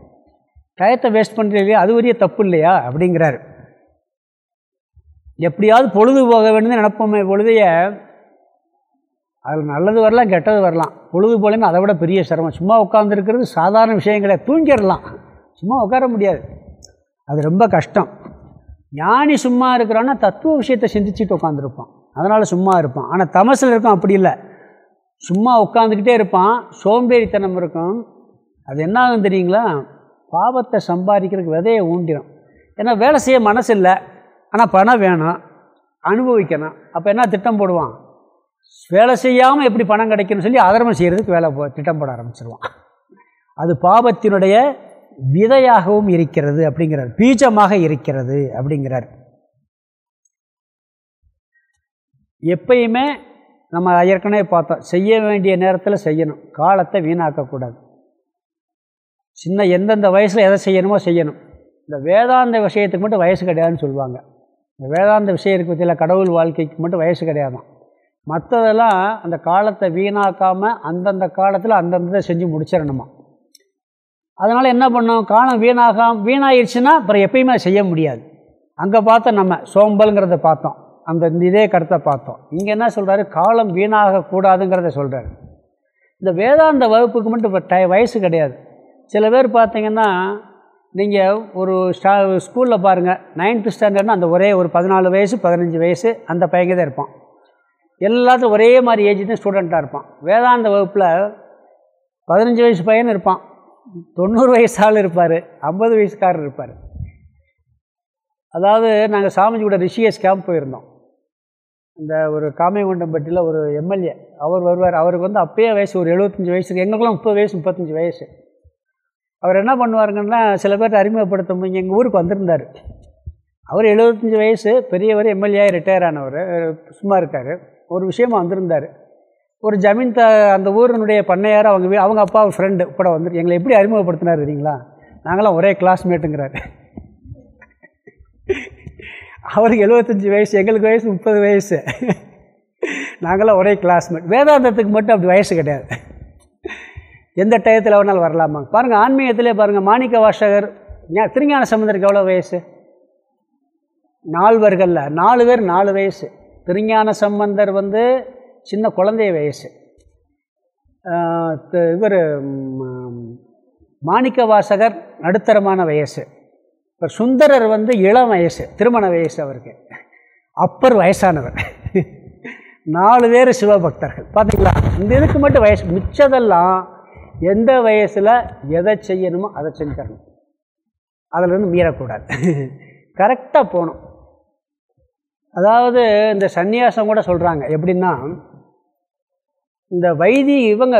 Speaker 1: டயத்தை வேஸ்ட் பண்ணுறீங்க அது வரைய தப்பு இல்லையா? அப்படிங்கிறாரு. எப்படியாவது பொழுது போக வேணும்னு நினப்போமே பொழுதைய அதில் நல்லது வரலாம் கெட்டது வரலாம். பொழுது போலேன்னு அதை விட பெரிய சிரமம். சும்மா உட்காந்துருக்கிறது சாதாரண விஷயம் கிடையாது தூங்கிடலாம். சும்மா உட்கார முடியாது. அது ரொம்ப கஷ்டம். ஞானி சும்மா இருக்கிறான்னா தத்துவ விஷயத்தை சிந்திச்சுட்டு உட்காந்துருப்பான் அதனால் சும்மா இருப்பான். ஆனால் தமசில் இருக்கும் அப்படி இல்லை. சும்மா உட்காந்துக்கிட்டே இருப்பான். சோம்பேறித்தனம் இருக்கும். அது என்ன ஆகும் தெரியுங்களா? பாவத்தை சம்பாதிக்கிறதுக்கு விதையை ஊண்டிடும் ஏன்னா வேலை செய்ய மனசு இல்லை. ஆனால் பணம் வேணும். அனுபவிக்கணும். அப்போ என்ன திட்டம் போடுவான்? வேலை செய்யாமல் எப்படி பணம் கிடைக்கணும்னு சொல்லி அதர்மம் செய்கிறதுக்கு வேலை போ திட்டம் போட ஆரம்பிச்சிருவான். அது பாவத்தினுடைய விதையாகவும் இருக்கிறது அப்படிங்கிறார். பீஜமாக இருக்கிறது அப்படிங்கிறார். எப்பயுமே நம்ம ஏற்கனவே பார்த்தோம் செய்ய வேண்டிய நேரத்தில் செய்யணும். காலத்தை வீணாக்கக்கூடாது. சின்ன எந்தெந்த வயசில் எதை செய்யணுமோ செய்யணும். இந்த வேதாந்த விஷயத்துக்கு மட்டும் வயசு கிடையாதுன்னு சொல்லுவாங்க. இந்த வேதாந்த விஷயம் இருக்கு பற்றியில் கடவுள் வாழ்க்கைக்கு மட்டும் வயசு கிடையாதான். மற்றதெல்லாம் அந்த காலத்தை வீணாக்காமல் அந்தந்த காலத்தில் அந்தந்த செஞ்சு முடிச்சிடணுமா? அதனால் என்ன பண்ணோம்? காலம் வீணாகாம வீணாயிடுச்சுன்னா அப்புறம் எப்பயுமே செய்ய முடியாது. அங்கே பார்த்தோம் நம்ம சோம்பலுங்கிறத பார்த்தோம். அந்த இதே கருத்தை பார்த்தோம். இங்கே என்ன சொல்கிறாரு காலம் வீணாகக்கூடாதுங்கிறத சொல்கிறாரு இந்த வேதாந்த வகுப்புக்கு மட்டும் இப்போ டை வயசு கிடையாது. சில பேர் பார்த்தீங்கன்னா நீங்கள் ஒரு ஸ்டா ஸ்கூலில் பாருங்கள் நைன்த்து ஸ்டாண்டர்ட்னா அந்த ஒரே ஒரு பதினாலு வயசு பதினஞ்சு வயசு அந்த பையங்க தான் இருப்பான். எல்லாத்துக்கும் ஒரே மாதிரி ஏஜ் தான் ஸ்டூடெண்ட்டாக இருப்பான். வேதாந்த வகுப்பில் பதினஞ்சு வயசு பையன் இருப்பான். தொண்ணூறு வயசு ஆள் இருப்பார் ஐம்பது வயசுக்காரர் இருப்பார். அதாவது நாங்கள் சாமிஜி கூட ரிஷியஸ் கேம்ப் போயிருந்தோம். இந்த ஒரு காமைகுண்டம்பட்டியில் ஒரு எம்எல்ஏ அவர் வருவார். அவருக்கு வந்து அப்பயே வயசு ஒரு எழுபத்தஞ்சி வயசு எங்களுக்குலாம் முப்பது வயசு முப்பத்தஞ்சு வயசு. அவர் என்ன பண்ணுவாருங்கன்னா சில பேர்ட்ட அறிமுகப்படுத்தும் எங்கள் ஊருக்கு வந்திருந்தார். அவர் எழுபத்தஞ்சி வயசு பெரியவர் எம்எல்ஏ ரிட்டையர் ஆனவர் சும்மா இருக்கார். ஒரு விஷயமா வந்திருந்தார். ஒரு ஜமீன் த அந்த ஊரினுடைய பண்ணையார் அவங்க வீ அவங்க அப்பா ஃப்ரெண்டு கூட வந்து எங்களை எப்படி அறிமுகப்படுத்தினார் தெரியுங்களா? நாங்களாம் ஒரே கிளாஸ்மேட்டுங்கிறார் அவருக்கு எழுபத்தஞ்சி வயசு எங்களுக்கு வயசு முப்பது வயசு. நாங்களாம் ஒரே கிளாஸ்மேட் வேதாந்தத்துக்கு மட்டும் அப்படி வயசு கிடையாது. எந்த டயத்தில் வேணாலும் வரலாமா? பாருங்கள் ஆன்மீகத்திலே பாருங்கள் மாணிக்க வாசகர் திருஞான சமுதருக்கு எவ்வளோ வயசு? நால்வர்களில் நாலு பேர் நாலு வயசு. திருஞான சம்பந்தர் வந்து சின்ன குழந்தைய வயசு. இவர் மாணிக்க வாசகர் நடுத்தரமான வயசு. இப்போ சுந்தரர் வந்து இளம் வயசு திருமண வயசு அவருக்கு. அப்பர் வயசானவர். நாலு பேர் சிவபக்தர்கள். பார்த்தீங்களா இந்த இதுக்கு மட்டும் வயசு மிச்சதெல்லாம் எந்த வயசில் எதை செய்யணுமோ அதை செஞ்சிடணும். அதில் மீறக்கூடாது. கரெக்டாக போகணும். அதாவது இந்த சந்நியாசம் கூட சொல்கிறாங்க எப்படின்னா இந்த வைதி இவங்க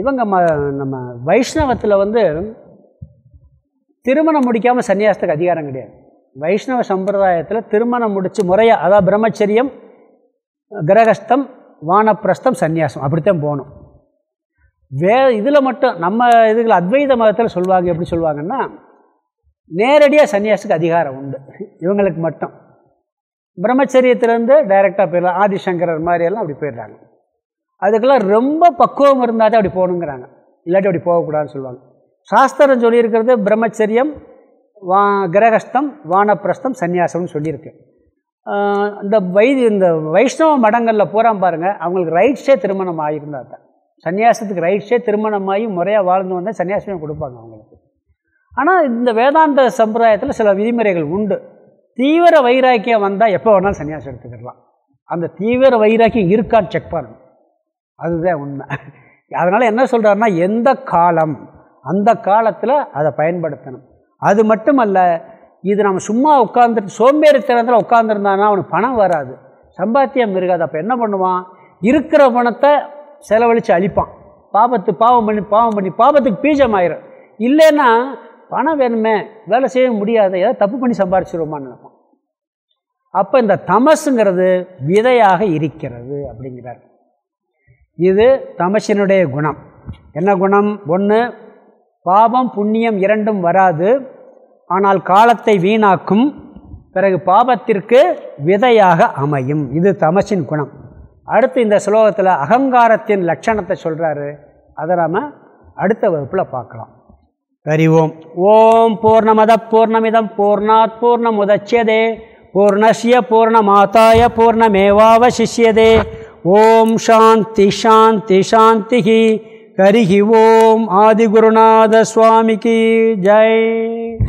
Speaker 1: இவங்க ம நம்ம வைஷ்ணவத்தில் வந்து திருமணம் முடிக்காமல் சன்னியாசத்துக்கு அதிகாரம் கிடையாது. வைஷ்ணவ சம்பிரதாயத்தில் திருமணம் முடித்து முறையாக அதாவது பிரம்மச்சரியம் கிரகஸ்தம் வானப்பிரஸ்தம் சந்நியாசம் அப்படித்தான் போகணும். வே இதில் மட்டும் நம்ம இதுகள் அத்வைத மதத்தில் சொல்லுவாங்க எப்படி சொல்லுவாங்கன்னா நேரடியாக சன்னியாசுக்கு அதிகாரம் உண்டு. இவங்களுக்கு மட்டும். பிரம்மச்சரியத்திலேருந்து டைரெக்டாக போயிடலாம். ஆதிசங்கரர் மாதிரியெல்லாம் அப்படி போயிடுறாங்க. அதுக்கெல்லாம் ரொம்ப பக்குவம் இருந்தால் தான் அப்படி போகணுங்கிறாங்க. இல்லாட்டி அப்படி போகக்கூடாதுன்னு சொல்லுவாங்க. சாஸ்திரம் சொல்லியிருக்கிறது பிரம்மச்சரியம் வா கிரகஸ்தம் வானப்பிரஸ்தம் சன்னியாசம்னு சொல்லியிருக்கு. இந்த வைதி இந்த வைஷ்ணவ மடங்களில் போகிறான் பாருங்கள் அவங்களுக்கு ரைட்ஸே திருமணம் ஆகியிருந்தா தான். சன்னியாசத்துக்கு ரைட்ஸே திருமணமாகி முறையாக வாழ்ந்து வந்தால் சன்னியாசமே கொடுப்பாங்க அவங்களுக்கு. ஆனால் இந்த வேதாந்த சம்பிரதாயத்தில் சில விதிமுறைகள் உண்டு. தீவிர வைராக்கியம் வந்தால் எப்போ வேணாலும் சன்னியாசம் எடுத்துக்கிடலாம் அந்த தீவிர வைராக்கியம் இருக்கான்னு செக் பண்ணணும். அதுதான் உண்மை. அதனால் என்ன சொல்கிறாருன்னா எந்த காலம் அந்த காலத்தில் அதை பயன்படுத்தணும். அது மட்டுமல்ல இது நம்ம சும்மா உட்காந்துட்டு சோம்பேறித்தனத்தில் உட்காந்துருந்தானா அவனுக்கு பணம் வராது. சம்பாத்தியம் இருக்காது. அப்போ என்ன பண்ணுவான்? இருக்கிற பணத்தை செலவழித்து அழிப்பான். பாபத்து பாவம் பண்ணி பாவம் பண்ணி பாபத்துக்கு பீஜம் ஆயிரும் இல்லைன்னா பணம் வேணுமே வேலை செய்ய முடியாது ஏதாவது தப்பு பண்ணி சம்பாரிச்சிருவோமான்னு நினைப்பான். அப்போ இந்த தமசுங்கிறது விதையாக இருக்கிறது அப்படிங்கிறார். இது தமசினுடைய குணம். என்ன குணம்? ஒன்று பாபம் புண்ணியம் இரண்டும் வராது. ஆனால் காலத்தை வீணாக்கும். பிறகு பாபத்திற்கு விதையாக அமையும். இது தமசின் குணம். அடுத்து இந்த ஸ்லோகத்தில் அகங்காரத்தின் லட்சணத்தை சொல்கிறாரு அதை நாம் அடுத்த வகுப்பில் பார்க்கலாம். ஹரி ஓம். ஓம் பூர்ணமத பூர்ணமிதம் பூர்ணாத் பூர்ணமுதட்சியதே பூர்ணஸ்ய பூர்ணமாதாய பூர்ணமேவாவசிஷ்யதே. ஓம் சாந்தி சாந்தி சாந்தி ஹரி ஓம் ஆதிகுருநாத சுவாமிக்கு ஜெய்.